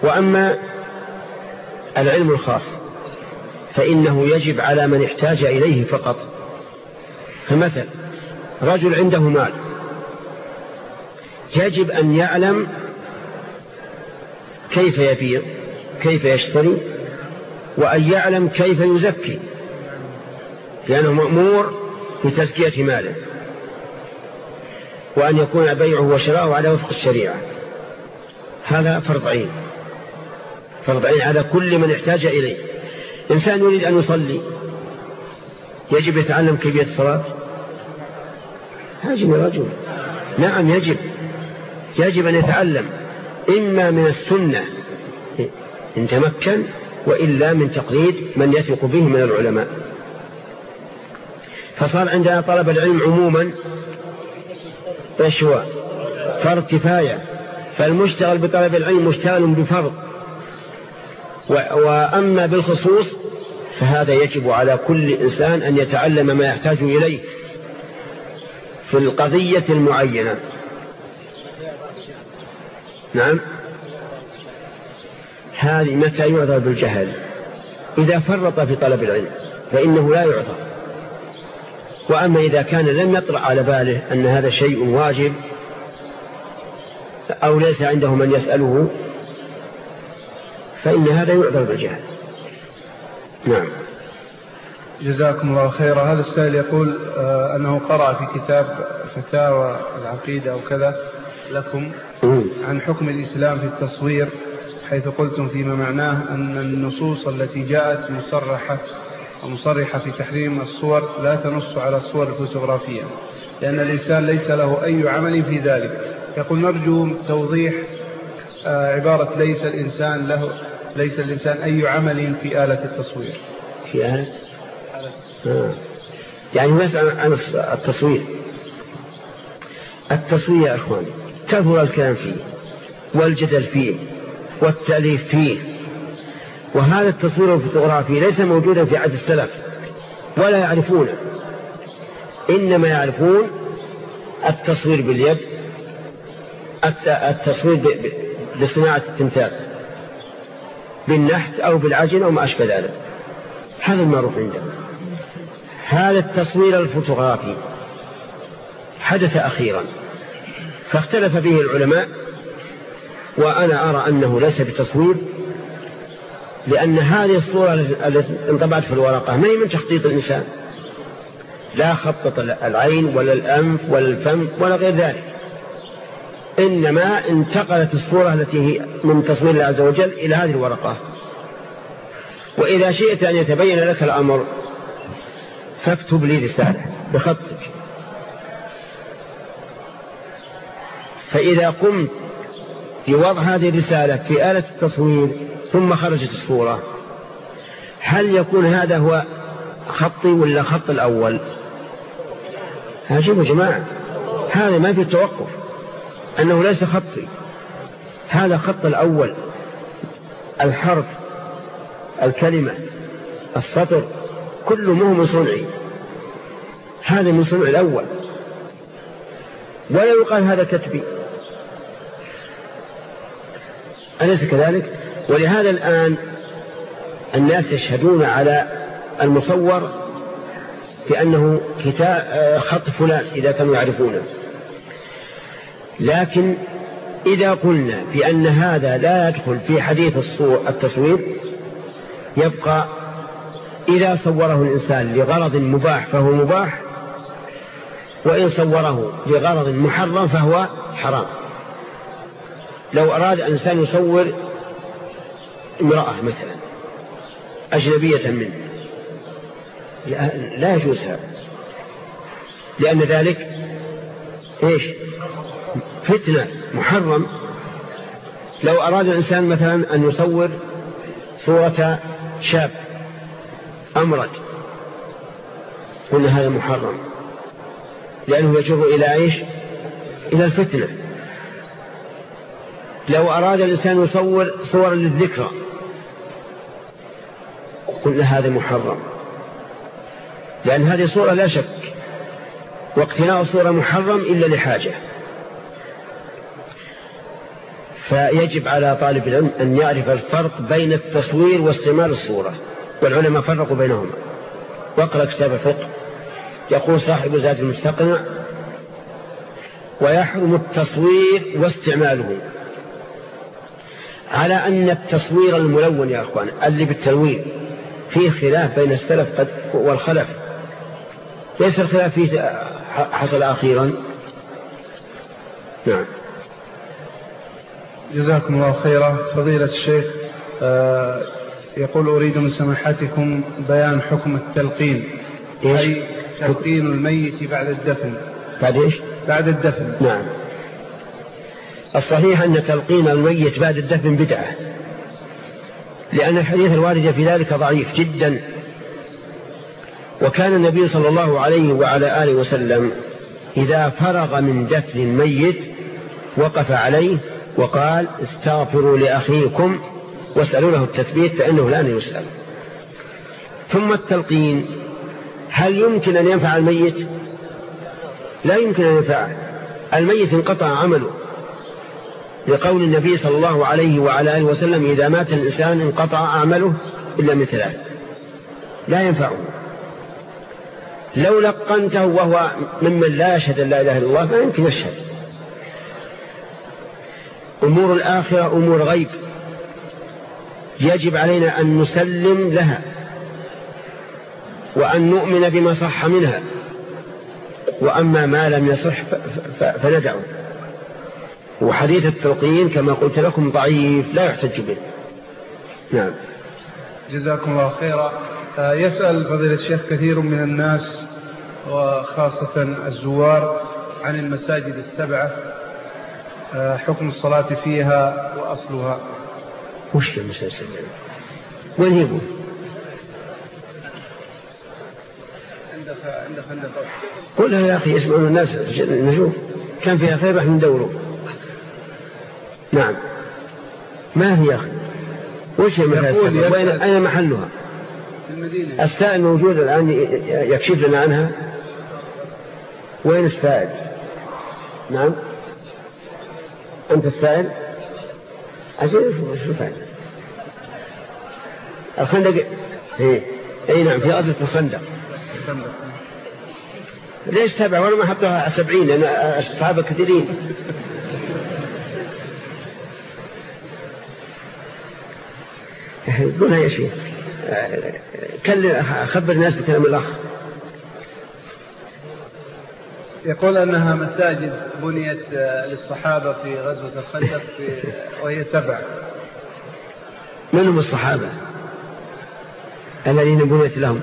S2: وأما العلم الخاص فإنه يجب على من احتاج إليه فقط. فمثل رجل عنده مال يجب أن يعلم كيف يبيع كيف يشتري وأن يعلم كيف يزكي لأنه مأمور بتزكية ماله وأن يكون بيعه وشراءه على وفق الشريعة. هذا فرض عين. فرض عين على كل من احتاج إليه. إنسان يريد أن يصلي يجب يتعلم كيفية الصلاة؟ هاجم رجل. نعم يجب. يجب أن يتعلم إما من السنة إن تمكن وإلا من تقليد من يثق به من العلماء. فصار عندنا طلب العلم عموما هو فرض كفاية. فالمشتغل بطلب العلم مشتغل بفرض. وأما بالخصوص فهذا يجب على كل إنسان أن يتعلم ما يحتاج إليه في القضية المعينة. نعم. هذه متى يعذر بالجهل؟ إذا فرط في طلب العلم فإنه لا يعطى وأما إذا كان لم يطرأ على باله أن هذا شيء واجب أو ليس عنده من يسأله فإن هذا يعذر بالجهل. نعم.
S1: جزاكم الله خيرا. هذا السائل يقول آه أنه قرأ في كتاب فتاوى العقيدة أو كذا لكم عن حكم الإسلام في التصوير حيث قلتم فيما معناه أن النصوص التي جاءت مصرحة ومصرحة في تحريم الصور لا تنص على الصور الفوتوغرافية لأن الإنسان ليس له أي عمل في ذلك. يقول نرجو توضيح آه، عبارة ليس الإنسان له ليس الإنسان أي عمل في آلة التصوير.
S2: في آلة؟ آه. يعني يسأل عن التصوير. التصوير يا أخواني كثر الكلام فيه والجدل فيه والتأليف فيه. وهذا التصوير الفوتوغرافي ليس موجودا في عهد السلف ولا يعرفونه. إنما يعرفون التصوير باليد التصوير بصناعة التمثال بالنحت أو بالعجن أو ما أشبه ذلك. هذا المعروف عندنا هذا التصوير الفوتوغرافي حدث أخيرا. فاختلف به العلماء وأنا أرى أنه ليس بتصوير لأن هذه الصورة التي انطبعت في الورقة ما هي من تخطيط الإنسان. لا خطط العين ولا الأنف ولا الفم ولا غير ذلك. إنما انتقلت الصورة التي هي من تصوير الله عز وجل إلى هذه الورقة. وإذا شئت أن يتبين لك الأمر فاكتب لي رسالة بخطك. فإذا قمت بوضع هذه الرسالة في آلة التصوير ثم خرجت الصورة هل يكون هذا هو خطي ولا خط الأول؟ شوفوا جماعة هذا ما في توقف أنه ليس خطي هذا خط الأول الحرف الكلمة السطر كله مو من صنعي هذا من صنع الأول. ولا يقال هذا كتبي أليس كذلك؟ ولهذا الآن الناس يشهدون على المصور بأنه كتاب خط فلان إذا كانوا يعرفونه. لكن إذا قلنا بأن هذا لا يدخل في حديث التصوير يبقى إذا صوره الإنسان لغرض مباح فهو مباح وإن صوره لغرض محرم فهو حرام. لو أراد الإنسان يصور امرأة مثلا أجنبية منه لا يجوز هذا. لأن ذلك إيش؟ فتنة محرم. لو أراد الإنسان مثلا أن يصور صورة شاب أمرد قلنا هذا محرم. لأنه يجر إلى إيش؟ إلى الفتنة. لو أراد الإنسان يصور صورا للذكرى قلنا هذا محرم. لأن هذه صورة لا شك واقتناء الصورة محرم إلا لحاجة. فيجب على طالب العلم أن يعرف الفرق بين التصوير واستعمال الصورة. والعلماء فرقوا بينهما. واقرأ كتاب الفقه. يقول صاحب زاد المستقنع ويحرم التصوير واستعماله. على أن التصوير الملون يا أخوان اللي بالتلوين فيه خلاف بين السلف والخلف. ليس الخلاف فيه حصل أخيرا. نعم.
S1: جزاكم الله خيرا. فضيلة الشيخ آه، يقول أريد من سماحتكم بيان حكم التلقين. أي تلقين الميت بعد الدفن.
S2: بعد إيش؟
S1: بعد الدفن.
S2: نعم. الصحيح أن تلقين الميت بعد الدفن بدعة لأن الحديث الوارد في ذلك ضعيف جدا. وكان النبي صلى الله عليه وعلى آله وسلم إذا فرغ من دفن الميت وقف عليه وقال استغفروا لأخيكم واسألوا له التثبيت فإنه لن يسأل. ثم التلقين هل يمكن أن ينفع الميت؟ لا يمكن أن ينفعه الميت انقطع عمله. لقول النبي صلى الله عليه وعلى آله وسلم إذا مات الإنسان انقطع عمله إلا من ثلاث. لا ينفعه. لو لقنته وهو ممن لا يشهد لا إله إلا الله ما يمكن يشهد. أمور الآخرة أمور غيب. يجب علينا أن نسلم لها وأن نؤمن بما صح منها. وأما ما لم يصح فندعه وحديث التلقين كما قلت لكم ضعيف لا يحتج به. نعم.
S1: جزاكم الله خيرا. آه، يسأل فضيلة الشيخ كثير من الناس وخاصة الزوار عن المساجد السبعة. آه، حكم الصلاة فيها وأصلها.
S2: وش المساجد؟ السبعة وين هي قلها يا أخي يسمعون الناس نشوف. كان فيها خير راح ندوره نعم. ما هي؟ وش هي مساجد وين أين محلها؟ المدينة. السائل موجود الآن يكشف لنا عنها. وين السائل؟ نعم. أنت السائل؟ عشان شو فعل الخندق إيه. إي نعم في أرض الخندق. ليش سبعة؟ ولا ما حطوها سبعين؟ لأن الصحابة كثيرين قولها يا شيخ كلم خبر الناس بكلام الأخ
S1: يقول أنها مساجد بنيت للصحابة في غزوة الخندق وهي سبع.
S2: من هم الصحابة؟ الذين بنيت لهم.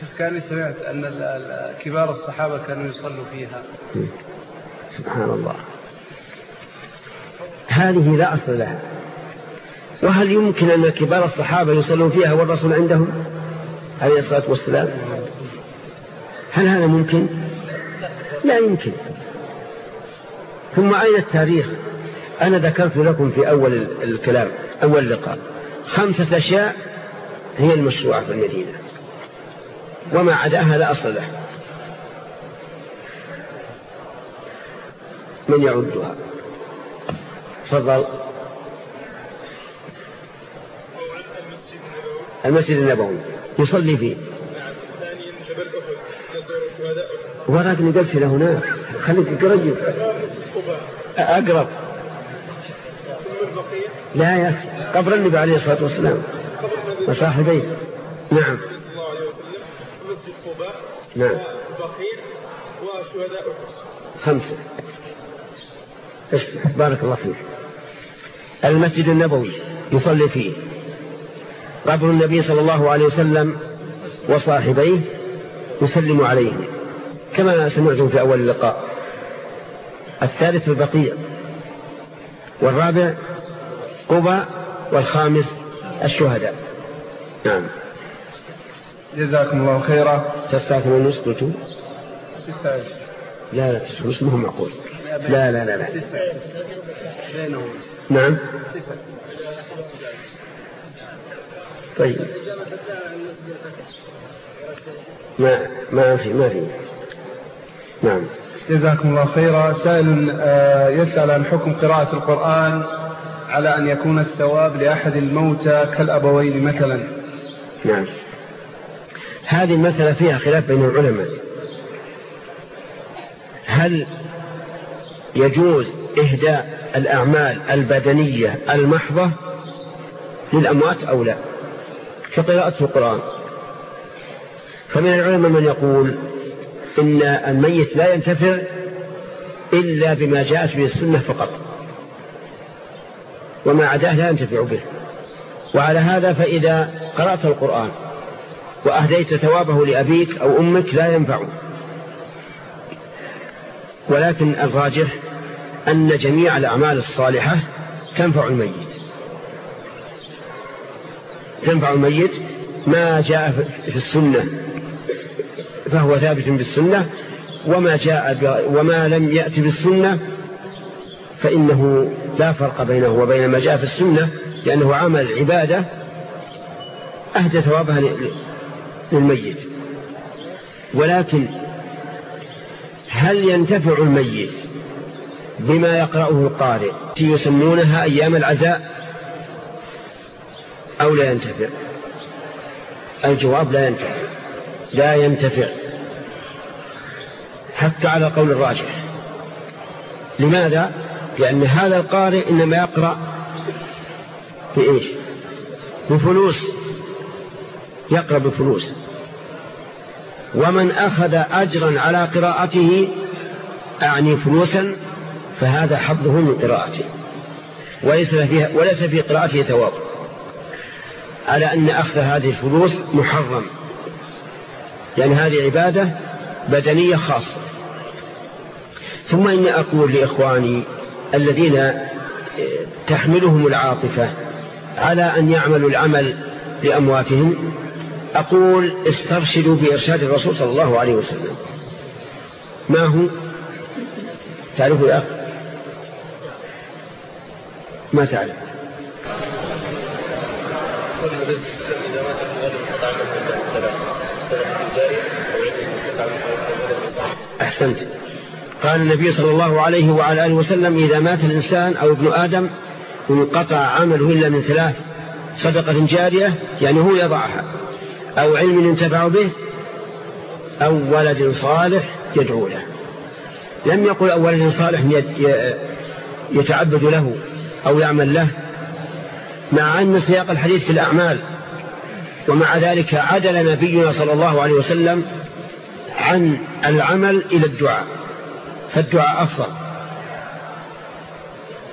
S1: شيخ كان سمعت أن كبار الصحابة كانوا يصلوا فيها.
S2: سبحان الله. هذه لا أصل لها. وهل يمكن أن كبار الصحابة يصلون فيها والرسول عندهم عليه الصلاة والسلام؟ هل هذا ممكن؟ لا يمكن. ثم أين التاريخ؟ أنا ذكرت لكم في أول الكلام أول اللقاء خمسة أشياء هي المشروعة في المدينة. وما عداها لا أصل له. من يعدها تفضل. المسجد النبوي يصلي فيه. وراك نقلت له هناك. خليك قريب أقرب لا يا أخي قبر النبي عليه الصلاة والسلام. وصاحبيه. نعم. نعم. خمسة. بارك الله فيك. المسجد النبوي يصلي فيه. قبر النبي صلى الله عليه وسلم وصاحبيه يسلم عليه كما سمعتم في أول اللقاء. الثالث البقيع والرابع قبى والخامس الشهداء. نعم.
S1: جزاكم الله خيرا.
S2: تسعة ونص قلتم؟ لا لا تسعة ونص ما هو معقول. لا لا لا لا. نعم. طيب. ما ما في ما في. نعم.
S1: جزاكم الله خيرا. سائل آه، يسأل عن حكم قراءة القرآن على أن يكون الثواب لأحد الموتى كالأبوين مثلا.
S2: نعم. هذه المسألة فيها خلاف بين العلماء. هل يجوز إهداء الأعمال البدنية المحضة للأموات أو لا؟ كقراءة القرآن. فمن العلماء من يقول إن الميت لا ينتفع إلا بما جاءت به السنة فقط. وما عداه لا ينتفع به. وعلى هذا فإذا قرأت القرآن وأهديت ثوابه لأبيك أو أمك لا ينفع. ولكن الراجح أن جميع الأعمال الصالحة تنفع الميت. تنفع الميت ما جاء في السنة فهو ثابت بالسنة وما جاء وما لم يأتي بالسنة فإنه لا فرق بينه وبين ما جاء في السنة لأنه عمل عبادة أهدى ثوابها للميت. ولكن هل ينتفع الميت بما يقرأه القارئ؟ يسمونها أيام العزاء. أو لا ينتفع. الجواب لا ينتفع. لا ينتفع. حتى على قول الراجح. لماذا؟ لأن هذا القارئ إنما يقرأ بإيش؟ بفلوس. يقرأ بفلوس. ومن أخذ أجرا على قراءته أعني فلوسا فهذا حظه من قراءته. وليس, في قراءته ثواب. على أن أخذ هذه الفلوس محرم. لأن هذه عبادة بدنية خاصة. ثم إني أقول لإخواني الذين تحملهم العاطفة على أن يعملوا العمل لأمواتهم أقول استرشدوا بإرشاد الرسول صلى الله عليه وسلم. ما هو؟ تعرفوا يا أخي ما تعرف؟ أحسنت. قال النبي صلى الله عليه وعلى آله وسلم إذا مات الإنسان أو ابن آدم انقطع عمله إلا من ثلاث صدقة جارية يعني هو يضعها أو علم ينتفع به أو ولد صالح يدعو له. لم يقل أو ولد صالح يتعبد له أو يعمل له. مع أن سياق الحديث في الأعمال ومع ذلك عدل نبينا صلى الله عليه وسلم عن العمل إلى الدعاء فالدعاء أفضل.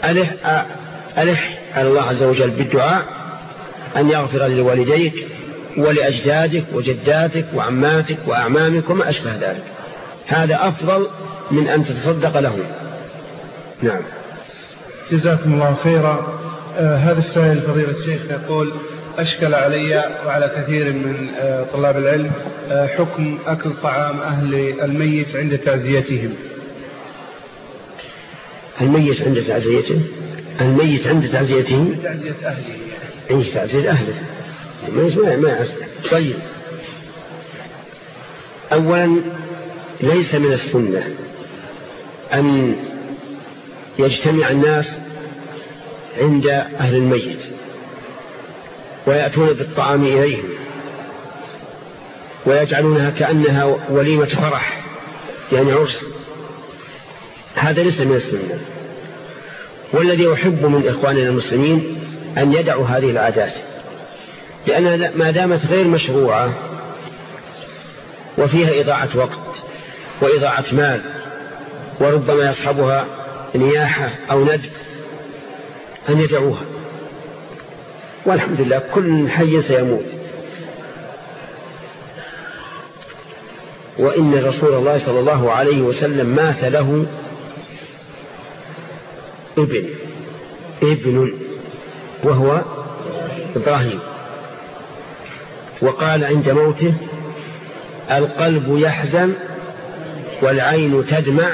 S2: ألح, ألح على الله عز وجل بالدعاء أن يغفر لوالديك ولأجدادك وجداتك وعماتك وأعمامك وما أشبه ذلك. هذا أفضل من أن تتصدق له نعم.
S1: جزاكم الله خيرا. آه هذا السائل فضيلة الشيخ يقول أشكل علي وعلى كثير من آه طلاب العلم آه حكم أكل طعام أهل الميت عند تعزيتهم.
S2: الميت عند تعزيته؟ الميت عند تعزيته؟
S1: تعزية أهله.
S2: عند تعزية أهله. ما ما يصلح طيب. أولا ليس من السنة أن يجتمع الناس عند أهل الميت ويأتون بالطعام إليهم ويجعلونها كأنها وليمة فرح يعني عرس. هذا ليس من السنة. والذي أحب من إخواننا المسلمين أن يدعوا هذه العادات لأنها ما دامت غير مشروعة وفيها إضاعة وقت وإضاعة مال وربما يصحبها نياحة أو ندب أن يدعوها. والحمد لله كل حي سيموت. وإن رسول الله صلى الله عليه وسلم مات له ابن ابن وهو إبراهيم. وقال عند موته القلب يحزن والعين تدمع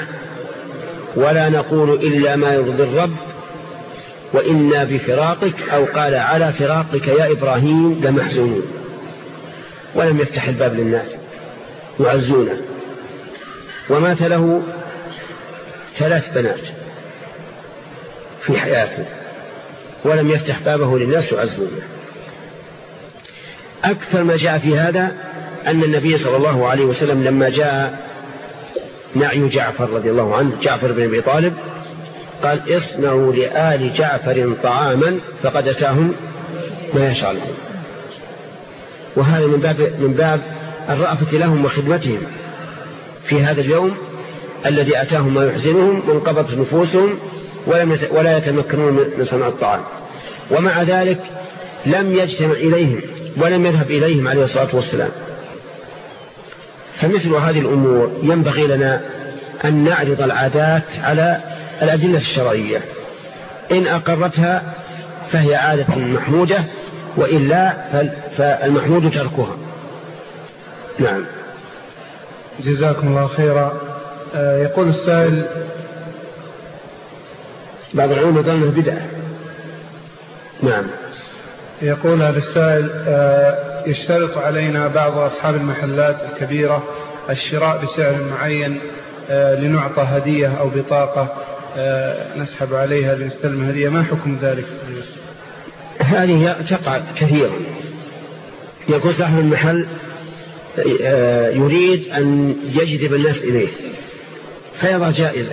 S2: ولا نقول إلا ما يرضي الرب وإنا بفراقك أو قال على فراقك يا إبراهيم لمحزونون. ولم يفتح الباب للناس. يعزونه. ومات له ثلاث بنات في حياته. ولم يفتح بابه للناس يعزونه. أكثر ما جاء في هذا أن النبي صلى الله عليه وسلم لما جاء نعي جعفر رضي الله عنه جعفر بن أبي طالب قال اصنعوا لآل جعفر طعاما فقد أتاهم ما يشاء لهم وهذا من باب, من باب الرأفة لهم وخدمتهم. في هذا اليوم الذي أتاهم ما يحزنهم وانقبضت نفوسهم ولم ولا يتمكنون من صنع الطعام. ومع ذلك لم يجتمع إليهم ولم يذهب إليهم عليه الصلاة والسلام. فمثل هذه الأمور ينبغي لنا أن نعرض العادات على الأدلة الشرعية. إن أقرتها فهي عادة محمودة وإلا فالمحمود تركها. نعم.
S1: جزاكم الله خيرا. آه، يقول السائل
S2: بعض العلماء قال انه بدعة. نعم.
S1: يقول هذا السائل آه، يشترط علينا بعض أصحاب المحلات الكبيرة الشراء بسعر معين آه، لنعطى هدية أو بطاقة نسحب عليها لنستلم هدية. ما حكم ذلك؟
S2: هذه تقع كثيرا يكون صاحب المحل آه، يريد أن يجذب الناس إليه فيضع جائزة.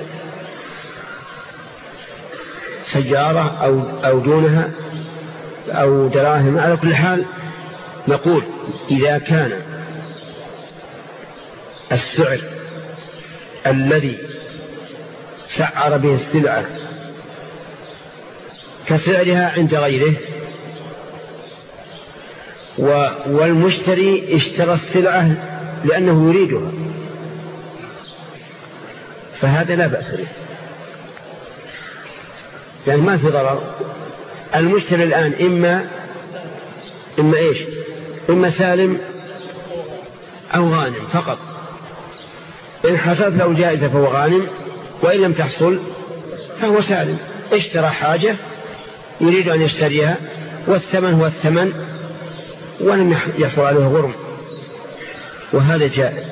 S2: سيارة أو, أو دونها أو دراهم. على كل حال نقول إذا كان السعر الذي سعر به السلعة كسعرها عند غيره. والمشتري اشترى السلعة لأنه يريدها. فهذا لا بأس به. يعني ما في ضرر. المشتري الآن إما إما إيش؟ إما سالم أو غانم فقط. إن حصلت له جائزة فهو غانم. وإن لم تحصل فهو سالم. اشترى حاجة يريد أن يشتريها والثمن هو الثمن ولم يحصل عليه غرم. وهذا جائز.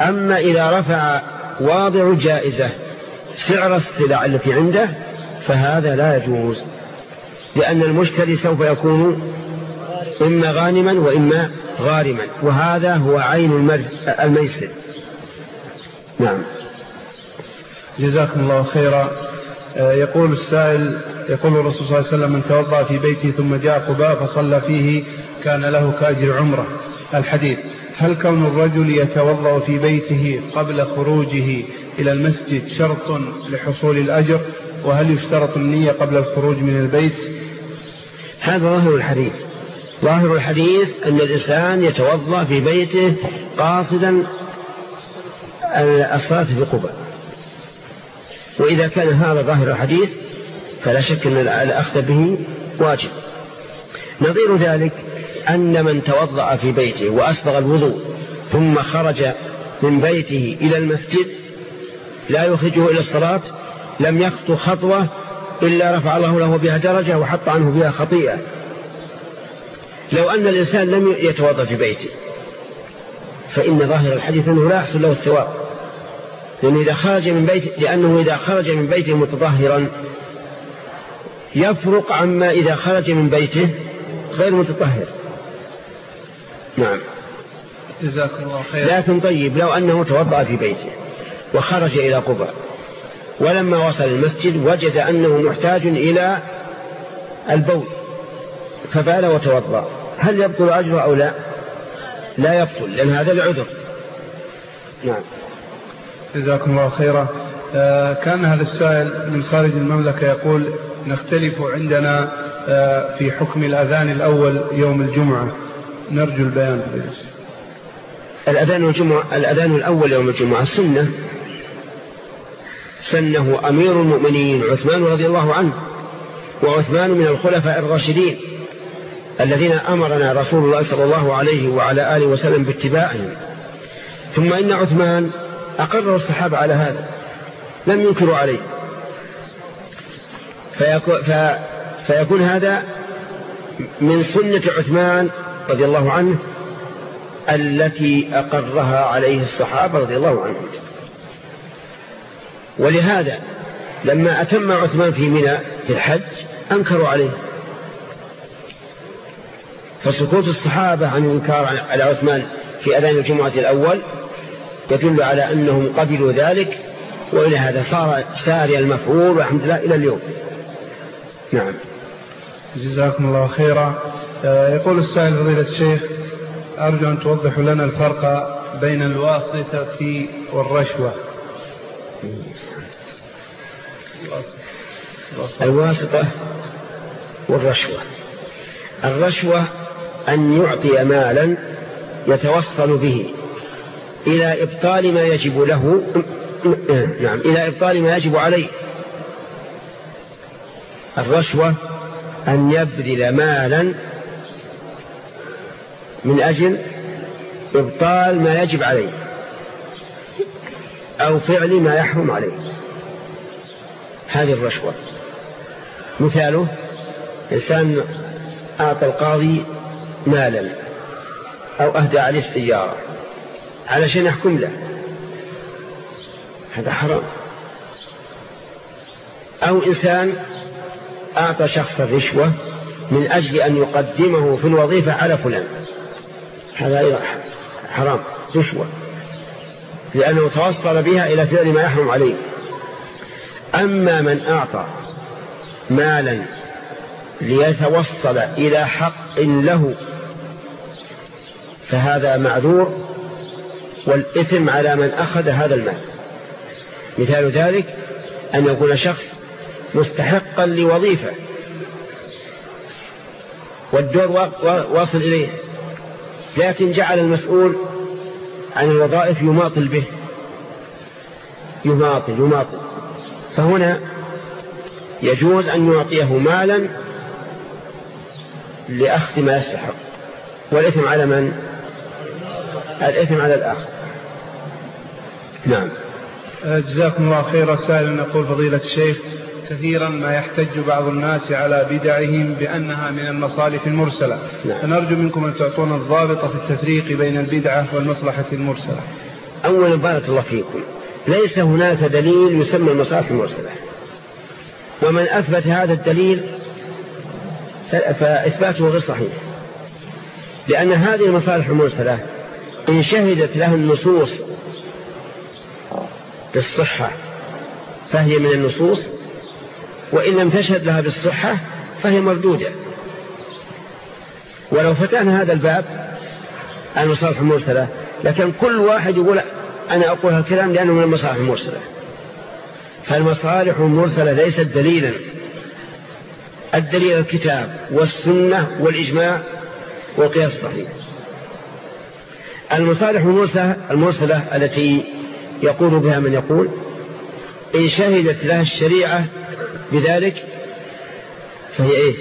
S2: أما إذا رفع واضع جائزة سعر السلع التي عنده فهذا لا يجوز لأن المشتري سوف يكون إما غانما وإما غارما وهذا هو عين الميسر. نعم.
S1: جزاكم الله خيرا. آه، يقول السائل يقول الرسول صلى الله عليه وسلم من توضأ في بيته ثم جاء قباء فصلى فيه كان له كأجر عمرة. الحديث هل كون الرجل يتوضأ في بيته قبل خروجه إلى المسجد شرط لحصول الأجر؟ وهل يشترط النية قبل الخروج من البيت؟
S2: هذا ظاهر الحديث. ظاهر الحديث أن الإنسان يتوضأ في بيته قاصدا الصلاة في قباء. وإذا كان هذا ظاهر الحديث فلا شك أن الأخذ به واجب. نظير ذلك أن من توضأ في بيته وأسبغ الوضوء ثم خرج من بيته إلى المسجد لا يخرجه إلى الصلاة لم يخطو خطوة إلا رفع الله له بها درجة وحط عنه بها خطيئة. لو أن الإنسان لم يتوضأ في بيته فإن ظاهر الحديث أنه لا يحصل له الثواب. لأنه إذا خرج من بيته لأنه إذا خرج من بيته متطهرا يفرق عما إذا خرج من بيته غير متطهر. نعم.
S1: جزاكم الله خير
S2: لكن طيب لو أنه توضأ في بيته وخرج إلى قبى ولما وصل المسجد وجد أنه محتاج إلى البول فبال وتوضأ. هل يبطل أجره أو لا؟ لا يبطل لأن هذا العذر. نعم.
S1: جزاكم الله خيرا. آه، كان هذا السائل من خارج المملكة يقول نختلف عندنا آه، في حكم الأذان الأول يوم الجمعة. نرجو البيان.
S2: الأذان, الجمعة الأذان الأول يوم الجمعة سنة سنه أمير المؤمنين عثمان رضي الله عنه وعثمان من الخلفاء الراشدين الذين أمرنا رسول الله صلى الله عليه وعلى آله وسلم باتباعهم. ثم إن عثمان أقر الصحابة على هذا لم ينكروا عليه. فيكون, فيكون هذا من سنة عثمان رضي الله عنه التي أقرها عليه الصحابة رضي الله عنهم. ولهذا لما أتم عثمان في منى في الحج أنكروا عليه. فسكوت الصحابة عن الإنكار على عثمان في أذان الجمعة الأول يدل على أنهم قبلوا ذلك وإلى هذا صار ساري المفعول والحمد لله إلى اليوم. نعم.
S1: جزاكم الله خيرا. آه، يقول السائل فضيلة الشيخ أرجو أن توضحوا لنا الفرق بين الواسطة والرشوة.
S2: الواسطة والرشوة. الرشوة أن يعطي مالا يتوصل به. إلى إبطال ما يجب له نعم إلى إبطال ما يجب عليه. الرشوة أن يبذل مالا من أجل إبطال ما يجب عليه أو فعل ما يحرم عليه. هذه الرشوة. مثاله إنسان أعطى القاضي مالا أو أهدى عليه السيارة. علشان يحكم له. هذا حرام. أو إنسان أعطى شخصا رشوة من أجل أن يقدمه في الوظيفة على فلان. هذا أيضا حرام. رشوة. لأنه توصل بها إلى فعل ما يحرم عليه. أما من أعطى مالا ليتوصل إلى حق له فهذا معذور. والإثم على من أخذ هذا المال. مثال ذلك أن يكون شخص مستحقا لوظيفة والدور واصل إليه لكن جعل المسؤول عن الوظائف يماطل به. يماطل يماطل. فهنا يجوز أن يعطيه مالا لأخذ ما يستحق. والإثم على من؟ الإثم على الآخر. نعم.
S1: جزاكم الله خيرا سائل يقول فضيلة الشيخ كثيرا ما يحتج بعض الناس على بدعهم بأنها من المصالح المرسلة. نعم. فنرجو منكم أن تعطونا الضابط في التفريق بين البدعة والمصلحة المرسلة.
S2: أولا بارك الله فيكم. ليس هناك دليل يسمى المصالح المرسلة. ومن أثبت هذا الدليل فإثباته غير صحيح. لأن هذه المصالح المرسلة إن شهدت لها النصوص بالصحة فهي من النصوص. وإن لم تشهد لها بالصحة فهي مردودة. ولو فتحنا هذا الباب المصالح المرسلة لكن كل واحد يقول أنا أقول هالكلام الكلام لأنه من المصالح المرسلة. فالمصالح المرسلة ليست دليلا. الدليل الكتاب والسنة والإجماع والقياس الصحيح. المصالح المرسلة, المرسلة التي يقول بها من يقول إن شهدت لها الشريعة بذلك فهي إيه؟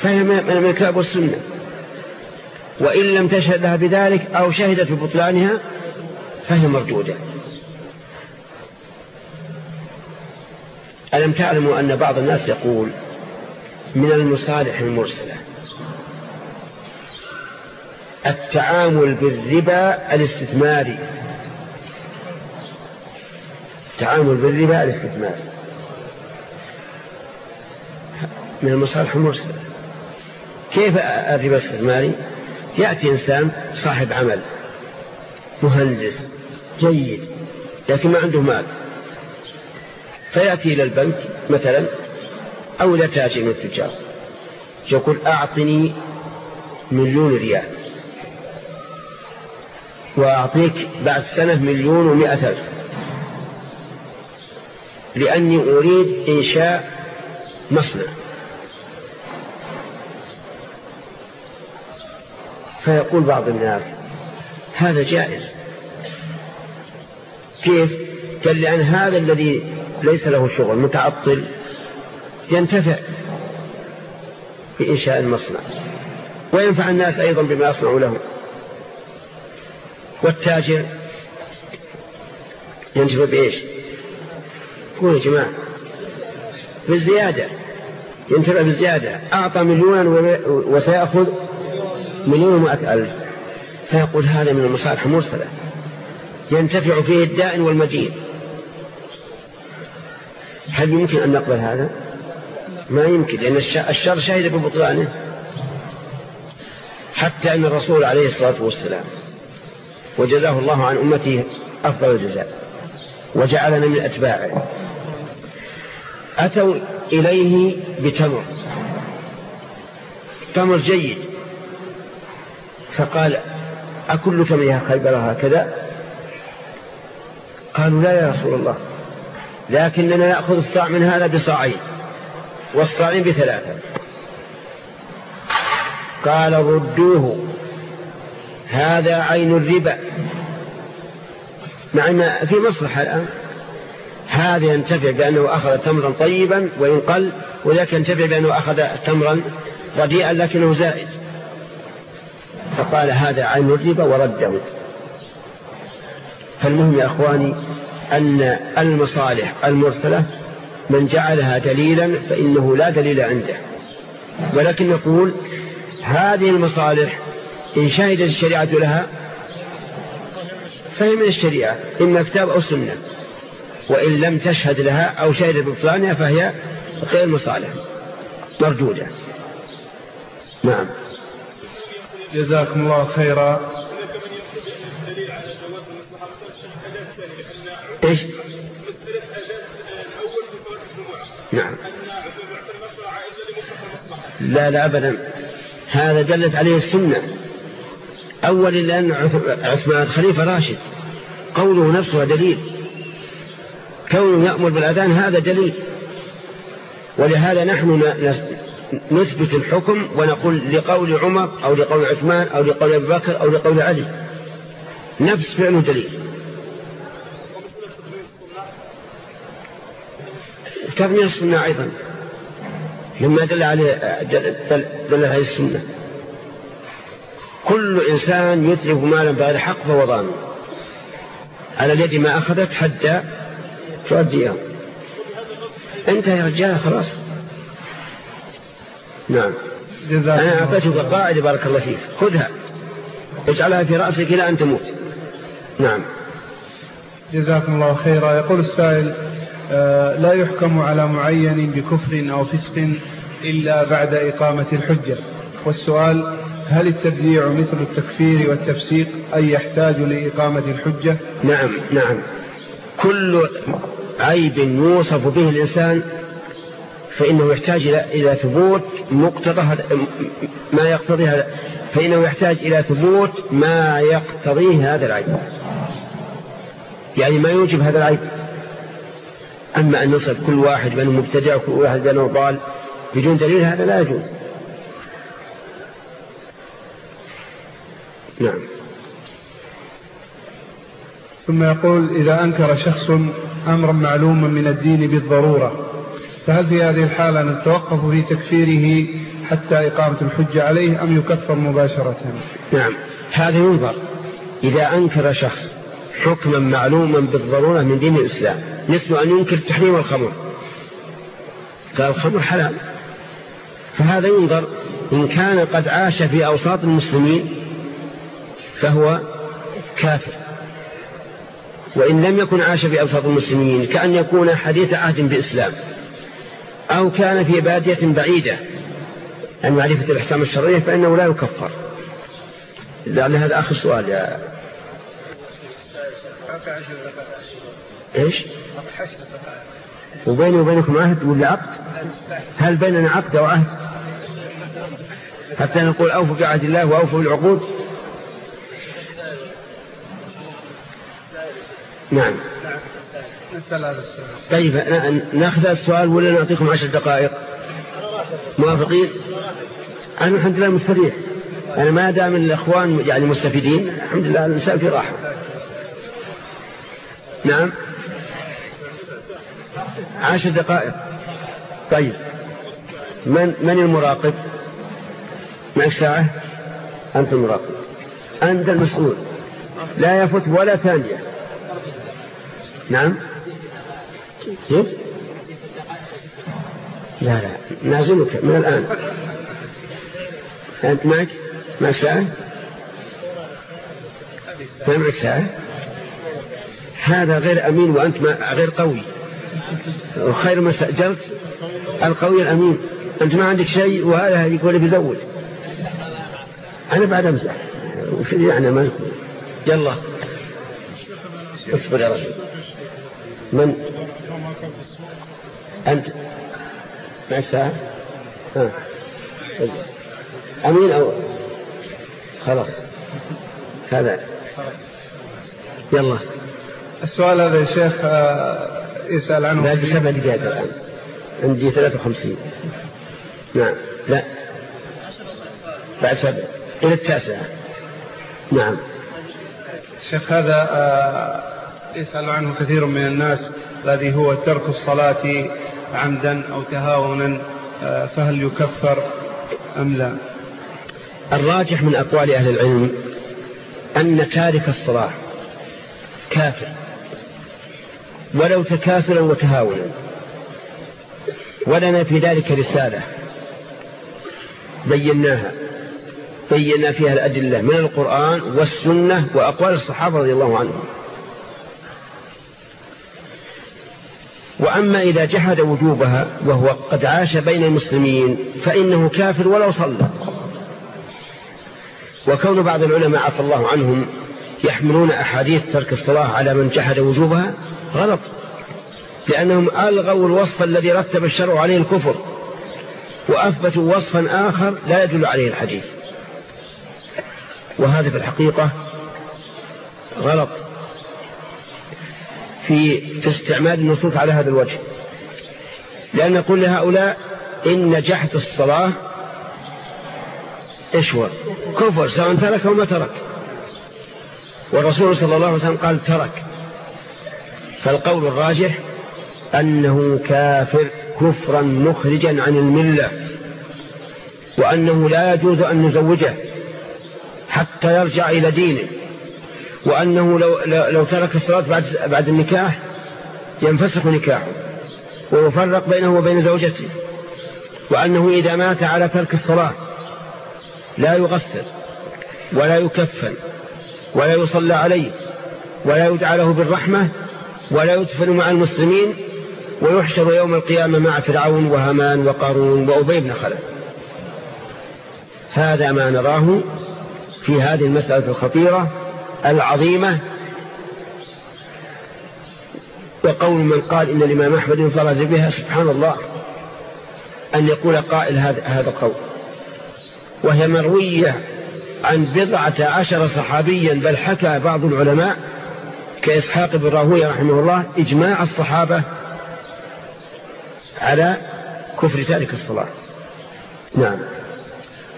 S2: فهي من الكتاب والسنة. وإن لم تشهد لها بذلك أو شهدت ببطلانها فهي مردودة. ألم تعلموا أن بعض الناس يقول من المصالح المرسلة التعامل بالربا الاستثماري التعامل بالربا الاستثماري من المصالح المرسلة. كيف الربا الاستثماري؟ يأتي إنسان صاحب عمل مهندس جيد لكن ما عنده مال. فيأتي إلى البنك مثلا أو إلى تاجر من التجار يقول أعطني مليون ريال وأعطيك بعد سنة مليون ومائة ألف. لأني أريد إنشاء مصنع. فيقول بعض الناس هذا جائز. كيف؟ قال لأن هذا الذي ليس له شغل متعطل ينتفع بإنشاء المصنع. وينفع الناس أيضا بما يصنع له. والتاجر ينتفع بإيش؟ يا جماعة. بالزيادة. ينتفع بالزيادة. أعطى مليونا وسيأخذ مليون ومائة ألف. فيقول هذا من المصالح المرسلة. ينتفع فيه الدائن والمدين هل يمكن أن نقبل هذا؟ ما يمكن لأن الشر شهد ببطلانه. حتى أن الرسول عليه الصلاة والسلام وجزاه الله عن أمته أفضل الجزاء. وجعلنا من أتباعه. أتوا إليه بتمر. تمر جيد. فقال أكل تمرها خيبر هكذا؟ قالوا لا يا رسول الله. لكننا نأخذ الصاع من هذا بصاعين والصاعين بثلاثة. قال ردوه. هذا عين الربا. مع أن في مصلحة الآن. هذا ينتفع بأنه أخذ تمرا طيبا وإن قل وذاك ينتفع بأنه أخذ تمرا رديئا لكنه زائد. فقال هذا عين الربا ورده فالمهم يا أخواني أن المصالح المرسلة من جعلها دليلا فإنه لا دليل عنده. ولكن نقول هذه المصالح إن شهدت الشريعة لها فهي من الشريعة إما كتاب أو سنة. وإن لم تشهد لها أو شهد ببطلانها فهي غير مصالح مردودة نعم.
S1: جزاكم الله خيرا.
S2: إيش؟ نعم. لا لا أبدا. هذا دلت عليه السنة. أولا لأن عثمان خليفة راشد. قوله نفسه دليل. كونه يأمر بالأذان هذا دليل ولهذا نحن نثبت الحكم ونقول لقول عمر أو لقول عثمان أو لقول أبي بكر أو لقول علي. نفس فعله دليل تغني السنة أيضا. مما دل عليه دل عليه السنة. كل إنسان يتلف مالا بغير حق فهو ضامن على اليد ما أخذت حتى تؤديها أنت يا رجال خلاص. نعم. أنا أعطيتك قاعدة بارك الله فيك. خذها. اجعلها في رأسك إلى أن تموت. نعم.
S1: جزاكم الله خيرا. يقول السائل آه، لا يحكم على معين بكفر أو فسق إلا بعد إقامة الحجة. والسؤال هل التبديع مثل التكفير والتفسيق أي يحتاج لإقامة الحجة؟
S2: نعم نعم. كل عيب يوصف به الإنسان فإنه يحتاج إلى ثبوت مقتضى ما يقتضي هذا فإنه يحتاج إلى ثبوت ما يقتضيه هذا العيب. يعني ما يوجب هذا العيب. أما أن نصف كل واحد بأنه مبتدع وكل واحد بأنه ضال بدون دليل هذا لا يجوز. نعم.
S1: ثم يقول إذا أنكر شخص أمرا معلوما من الدين بالضرورة فهل في هذه الحالة نتوقف في تكفيره حتى إقامة الحجة عليه أم يكفر مباشرة؟
S2: نعم هذا ينظر. إذا أنكر شخص حكما معلوما بالضرورة من دين الإسلام مثل أن ينكر تحريم الخمر قال الخمر حلال فهذا ينظر إن كان قد عاش في أوساط المسلمين فهو كافر. وإن لم يكن عاش في أوساط المسلمين كأن يكون حديث عهد بإسلام أو كان في بادية بعيدة. عن معرفة الأحكام الشرعية فإنه لا يكفر. لأن هذا آخر سؤال يا إيش؟ وبيني وبينكم عهد ولا عقد؟ هل بيننا عقد أو عهد؟ حتى نقول أوفوا بعهد الله وأوفوا العقود.
S1: نعم.
S2: طيب ناخذ السؤال ولا نعطيكم عشر دقائق؟ موافقين؟ أنا الحمد لله مستريح. أنا ما دام الأخوان يعني مستفيدين الحمد لله الإنسان في راحة. نعم. عشر دقائق. طيب. من من المراقب؟ معك ساعة أنت المراقب. أنت المسؤول. لا يفوت ولا ثانية. نعم. كيف؟ لا لا. نازلك من الآن. أنت معك؟ معك ساعة؟ ما معك ساعة؟ هذا غير أمين وأنت غير قوي. وخير ما استأجرت القوي الأمين. أنت ما عندك شيء وهذا يقول بيزود أنا بعد أمزح. وش يعني ما يلا. اصبر يا رجل. من؟ أنت. معك ساعة؟ ها. أمين أو؟ خلاص. هذا. يلا.
S1: السؤال هذا يا شيخ آه، يسأل عنه.
S2: بعد سبع دقائق الآن عندي 53 نعم. لا. بعد سبع. إلى التاسعة. نعم.
S1: شيخ هذا آه، يسأل عنه كثير من الناس الذي هو ترك الصلاة عمدا أو تهاونا آه، فهل يكفر أم لا؟
S2: الراجح من أقوال أهل العلم أن تارك الصلاة كافر ولو تكاسلا وتهاونا ولنا في ذلك رسالة بيناها بينا فيها الأدلة من القرآن والسنة وأقوال الصحابة رضي الله عنهم. وأما إذا جحد وجوبها وهو قد عاش بين المسلمين فإنه كافر ولو صلى. وكون بعض العلماء عفى الله عنهم يحملون أحاديث ترك الصلاة على من جحد وجوبها غلط لأنهم ألغوا الوصف الذي رتب الشرع عليه الكفر وأثبتوا وصفا آخر لا يدل عليه الحديث. وهذا في الحقيقة غلط. في استعمال النصوص على هذا الوجه. لأن نقول لهؤلاء إن نجحت الصلاة هو؟ كفر سواء ترك أو ما ترك. والرسول صلى الله عليه وسلم قال ترك. فالقول الراجح أنه كافر كفرا مخرجا عن الملة وأنه لا يجوز أن نزوجه حتى يرجع إلى دينه. وأنه لو, لو ترك الصلاة بعد, بعد النكاح ينفسخ نكاحه ويفرق بينه وبين زوجته وأنه إذا مات على ترك الصلاة لا يغسل ولا يكفن ولا يصلى عليه ولا يدعى له بالرحمة ولا يدفن مع المسلمين ويحشر يوم القيامة مع فرعون وهامان وقارون وأبي بن خلف. هذا ما نراه في هذه المسألة الخطيرة. العظيمة وقول من قال إن الإمام أحمد انفرد بها سبحان الله أن يقول قائل هذا هذا القول. وهي مروية عن بضعة عشر صحابيا بل حكى بعض العلماء كإسحاق بن راهوية رحمه الله إجماع الصحابة على كفر تارك الصلاة. نعم.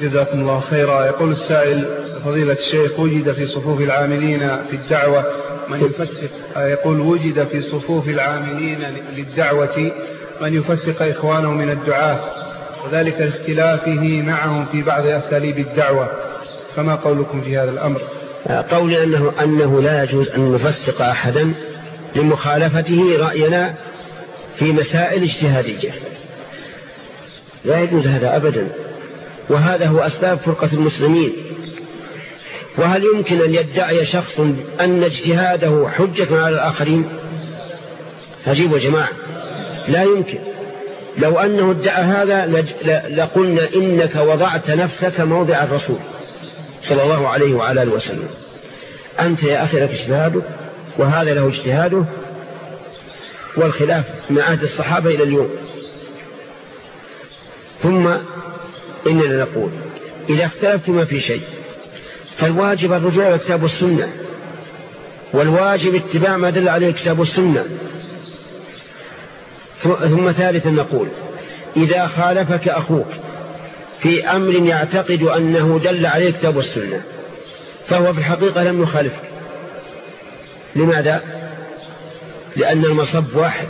S1: جزاكم الله خيرا. يقول السائل فضيلة الشيخ وجد في صفوف العاملين في الدعوة من يفسق يقول وجد في صفوف العاملين للدعوة من يفسق إخوانه من الدعاة وذلك لاختلافه معهم في بعض أساليب الدعوة. فما قولكم في هذا الأمر؟
S2: قولي أنه, أنه لا يجوز أن نفسق أحدا لمخالفته رأينا في مسائل اجتهادية. لا يجوز هذا أبدا. وهذا هو أسباب فرقة المسلمين. وهل يمكن أن يدعي شخص أن اجتهاده حجة على الآخرين؟ أجيبوا يا جماعة. لا يمكن. لو أنه ادعى هذا لقلنا إنك وضعت نفسك موضع الرسول صلى الله عليه وعلى آله وسلم. أنت يا أخي لك اجتهادك وهذا له اجتهاده والخلاف من عهد الصحابة إلى اليوم. ثم إننا نقول إذا اختلفتما في شيء فالواجب الرجوع إلى كتاب السنة والواجب اتباع ما دل عليه كتاب السنة. ثم ثالثا نقول إذا خالفك أخوك في أمر يعتقد أنه دل عليه كتاب السنة فهو في الحقيقة لم يخالفك. لماذا؟ لأن المصب واحد.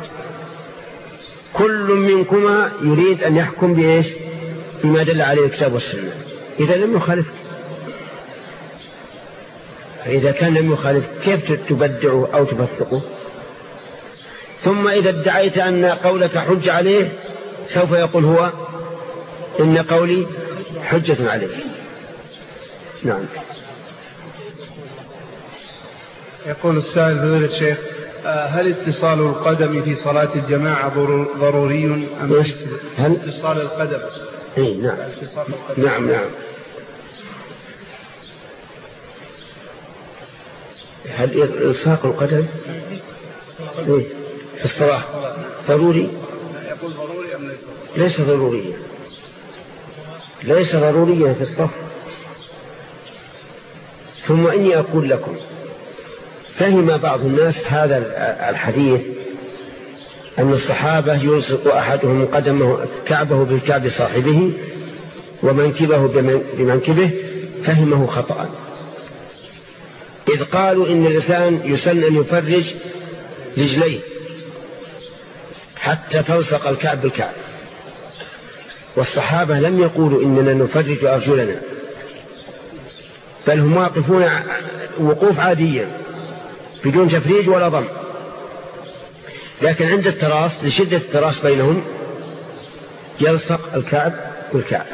S2: كل منكما يريد أن يحكم بإيش؟ بما دل عليه الكتاب والسنة إذا لم يخالفك. فإذا كان لم يخالف كيف تبدعه أو تفسقه ثم إذا ادعيت أن قولك حج عليه سوف يقول هو إن قولي حجة عليه. نعم.
S1: يقول السائل فضيلة الشيخ آه، هل اتصال القدم في صلاة الجماعة ضروري أم ليس؟ هل؟ اتصال القدم.
S2: اي نعم. نعم نعم. هل إلصاق القدم إيه؟ في الصلاة. ضروري؟
S1: ليس
S2: ليس ضروريا ليس ضروريا في الصف. ثم إني أقول لكم فهم بعض الناس هذا الحديث أن الصحابة يلصق أحدهم قدمه كعبه بالكعب صاحبه ومنكبه بمنكبه فهمه خطأ. إذ قالوا إن الإنسان يسن أن يفرج رجليه حتى تلصق الكعب بالكعب. والصحابة لم يقولوا إننا نفرج أرجلنا بل هم واقفون وقوف عاديا بدون تفريج ولا ضم. لكن عند التراص لشدة التراص بينهم يلصق الكعب بالكعب.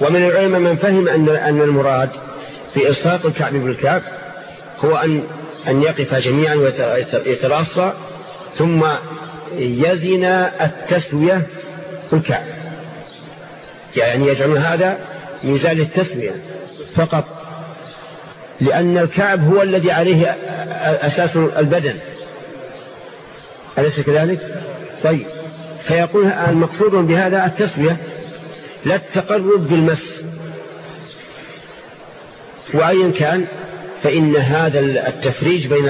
S2: ومن العلماء من فهم أن المراد في إلصاق الكعب بالكعب هو أن أن يقف جميعا ويتراصى ثم يزن التسوية بالكعب يعني يجعل هذا ميزان التسوية فقط لأن الكعب هو الذي عليه أساس البدن. أليس كذلك؟ طيب فيقول المقصود بهذا التسوية لا التقرب بالمس. وأيا كان فإن هذا التفريج بين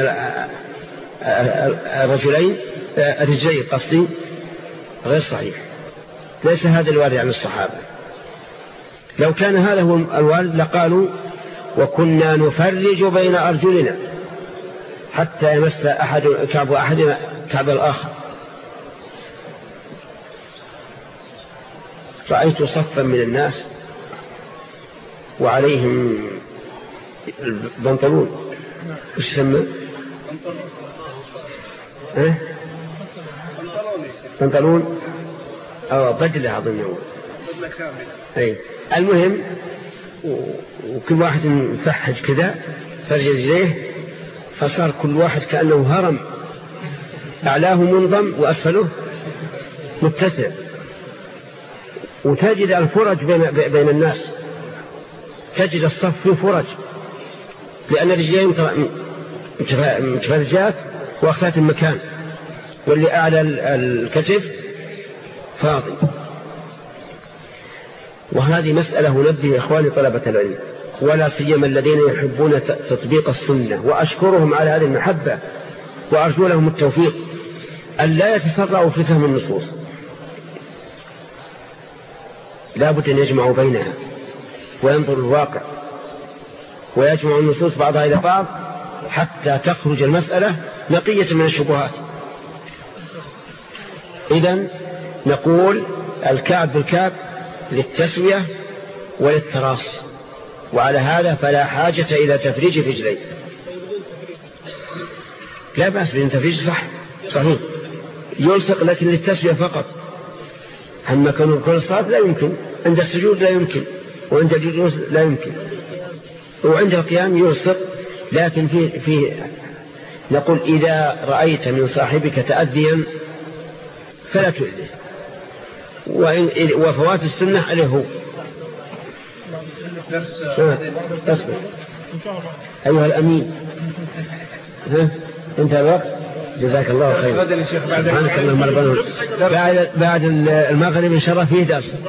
S2: الرجلين الرجلين قصدي غير صحيح. ليس هذا الوارد عن الصحابة. لو كان هذا هو الوارد لقالوا وكنا نفرج بين أرجلنا حتى يمس أحد كعب أحدنا كعب الآخر. رأيت صفا من الناس وعليهم البنطلون. وش يسمى؟ آه؟ بنطلون. أو بدلة أظن يوم أي. المهم وكل واحد مفحج كذا فرج رجليه فصار كل واحد كأنه هرم. أعلاه منضم وأسفله متسع. وتجد الفرج بين, بين الناس. تجد الصف فيه فرج. لأن الرجلين متفرجات واخذات المكان. واللي أعلى الكتف فاضي. وهذه مسألة نبه إخواني طلبة العلم. ولا سيما الذين يحبون تطبيق السنة. وأشكرهم على هذه المحبة. وأرجو لهم التوفيق. أن لا يتسرعوا في فهم النصوص. لا بد أن يجمعوا بينها. وينظر الواقع. ويجمع النصوص بعضها إلى بعض حتى تخرج المسألة نقية من الشبهات. إذا نقول الكعب بالكعب للتسوية وللتراص وعلى هذا فلا حاجة إلى تفريج الرجلين. لا بأس بأن تفريج صح صحيح. يلصق لكن للتسوية فقط. أما كون كل الصلاة لا يمكن. عند السجود لا يمكن. وعند الجلوس لا يمكن. وعند القيام يلصق لكن في في نقول إذا رأيت من صاحبك تأذيا فلا تؤذيه. وفوات السنة عليه هو. اصبر. أيها الأمين. ها انت الوقت. جزاك الله خير سبحانك اللهم ربنا. بعد بعد المغرب إن شاء الله فيه درس.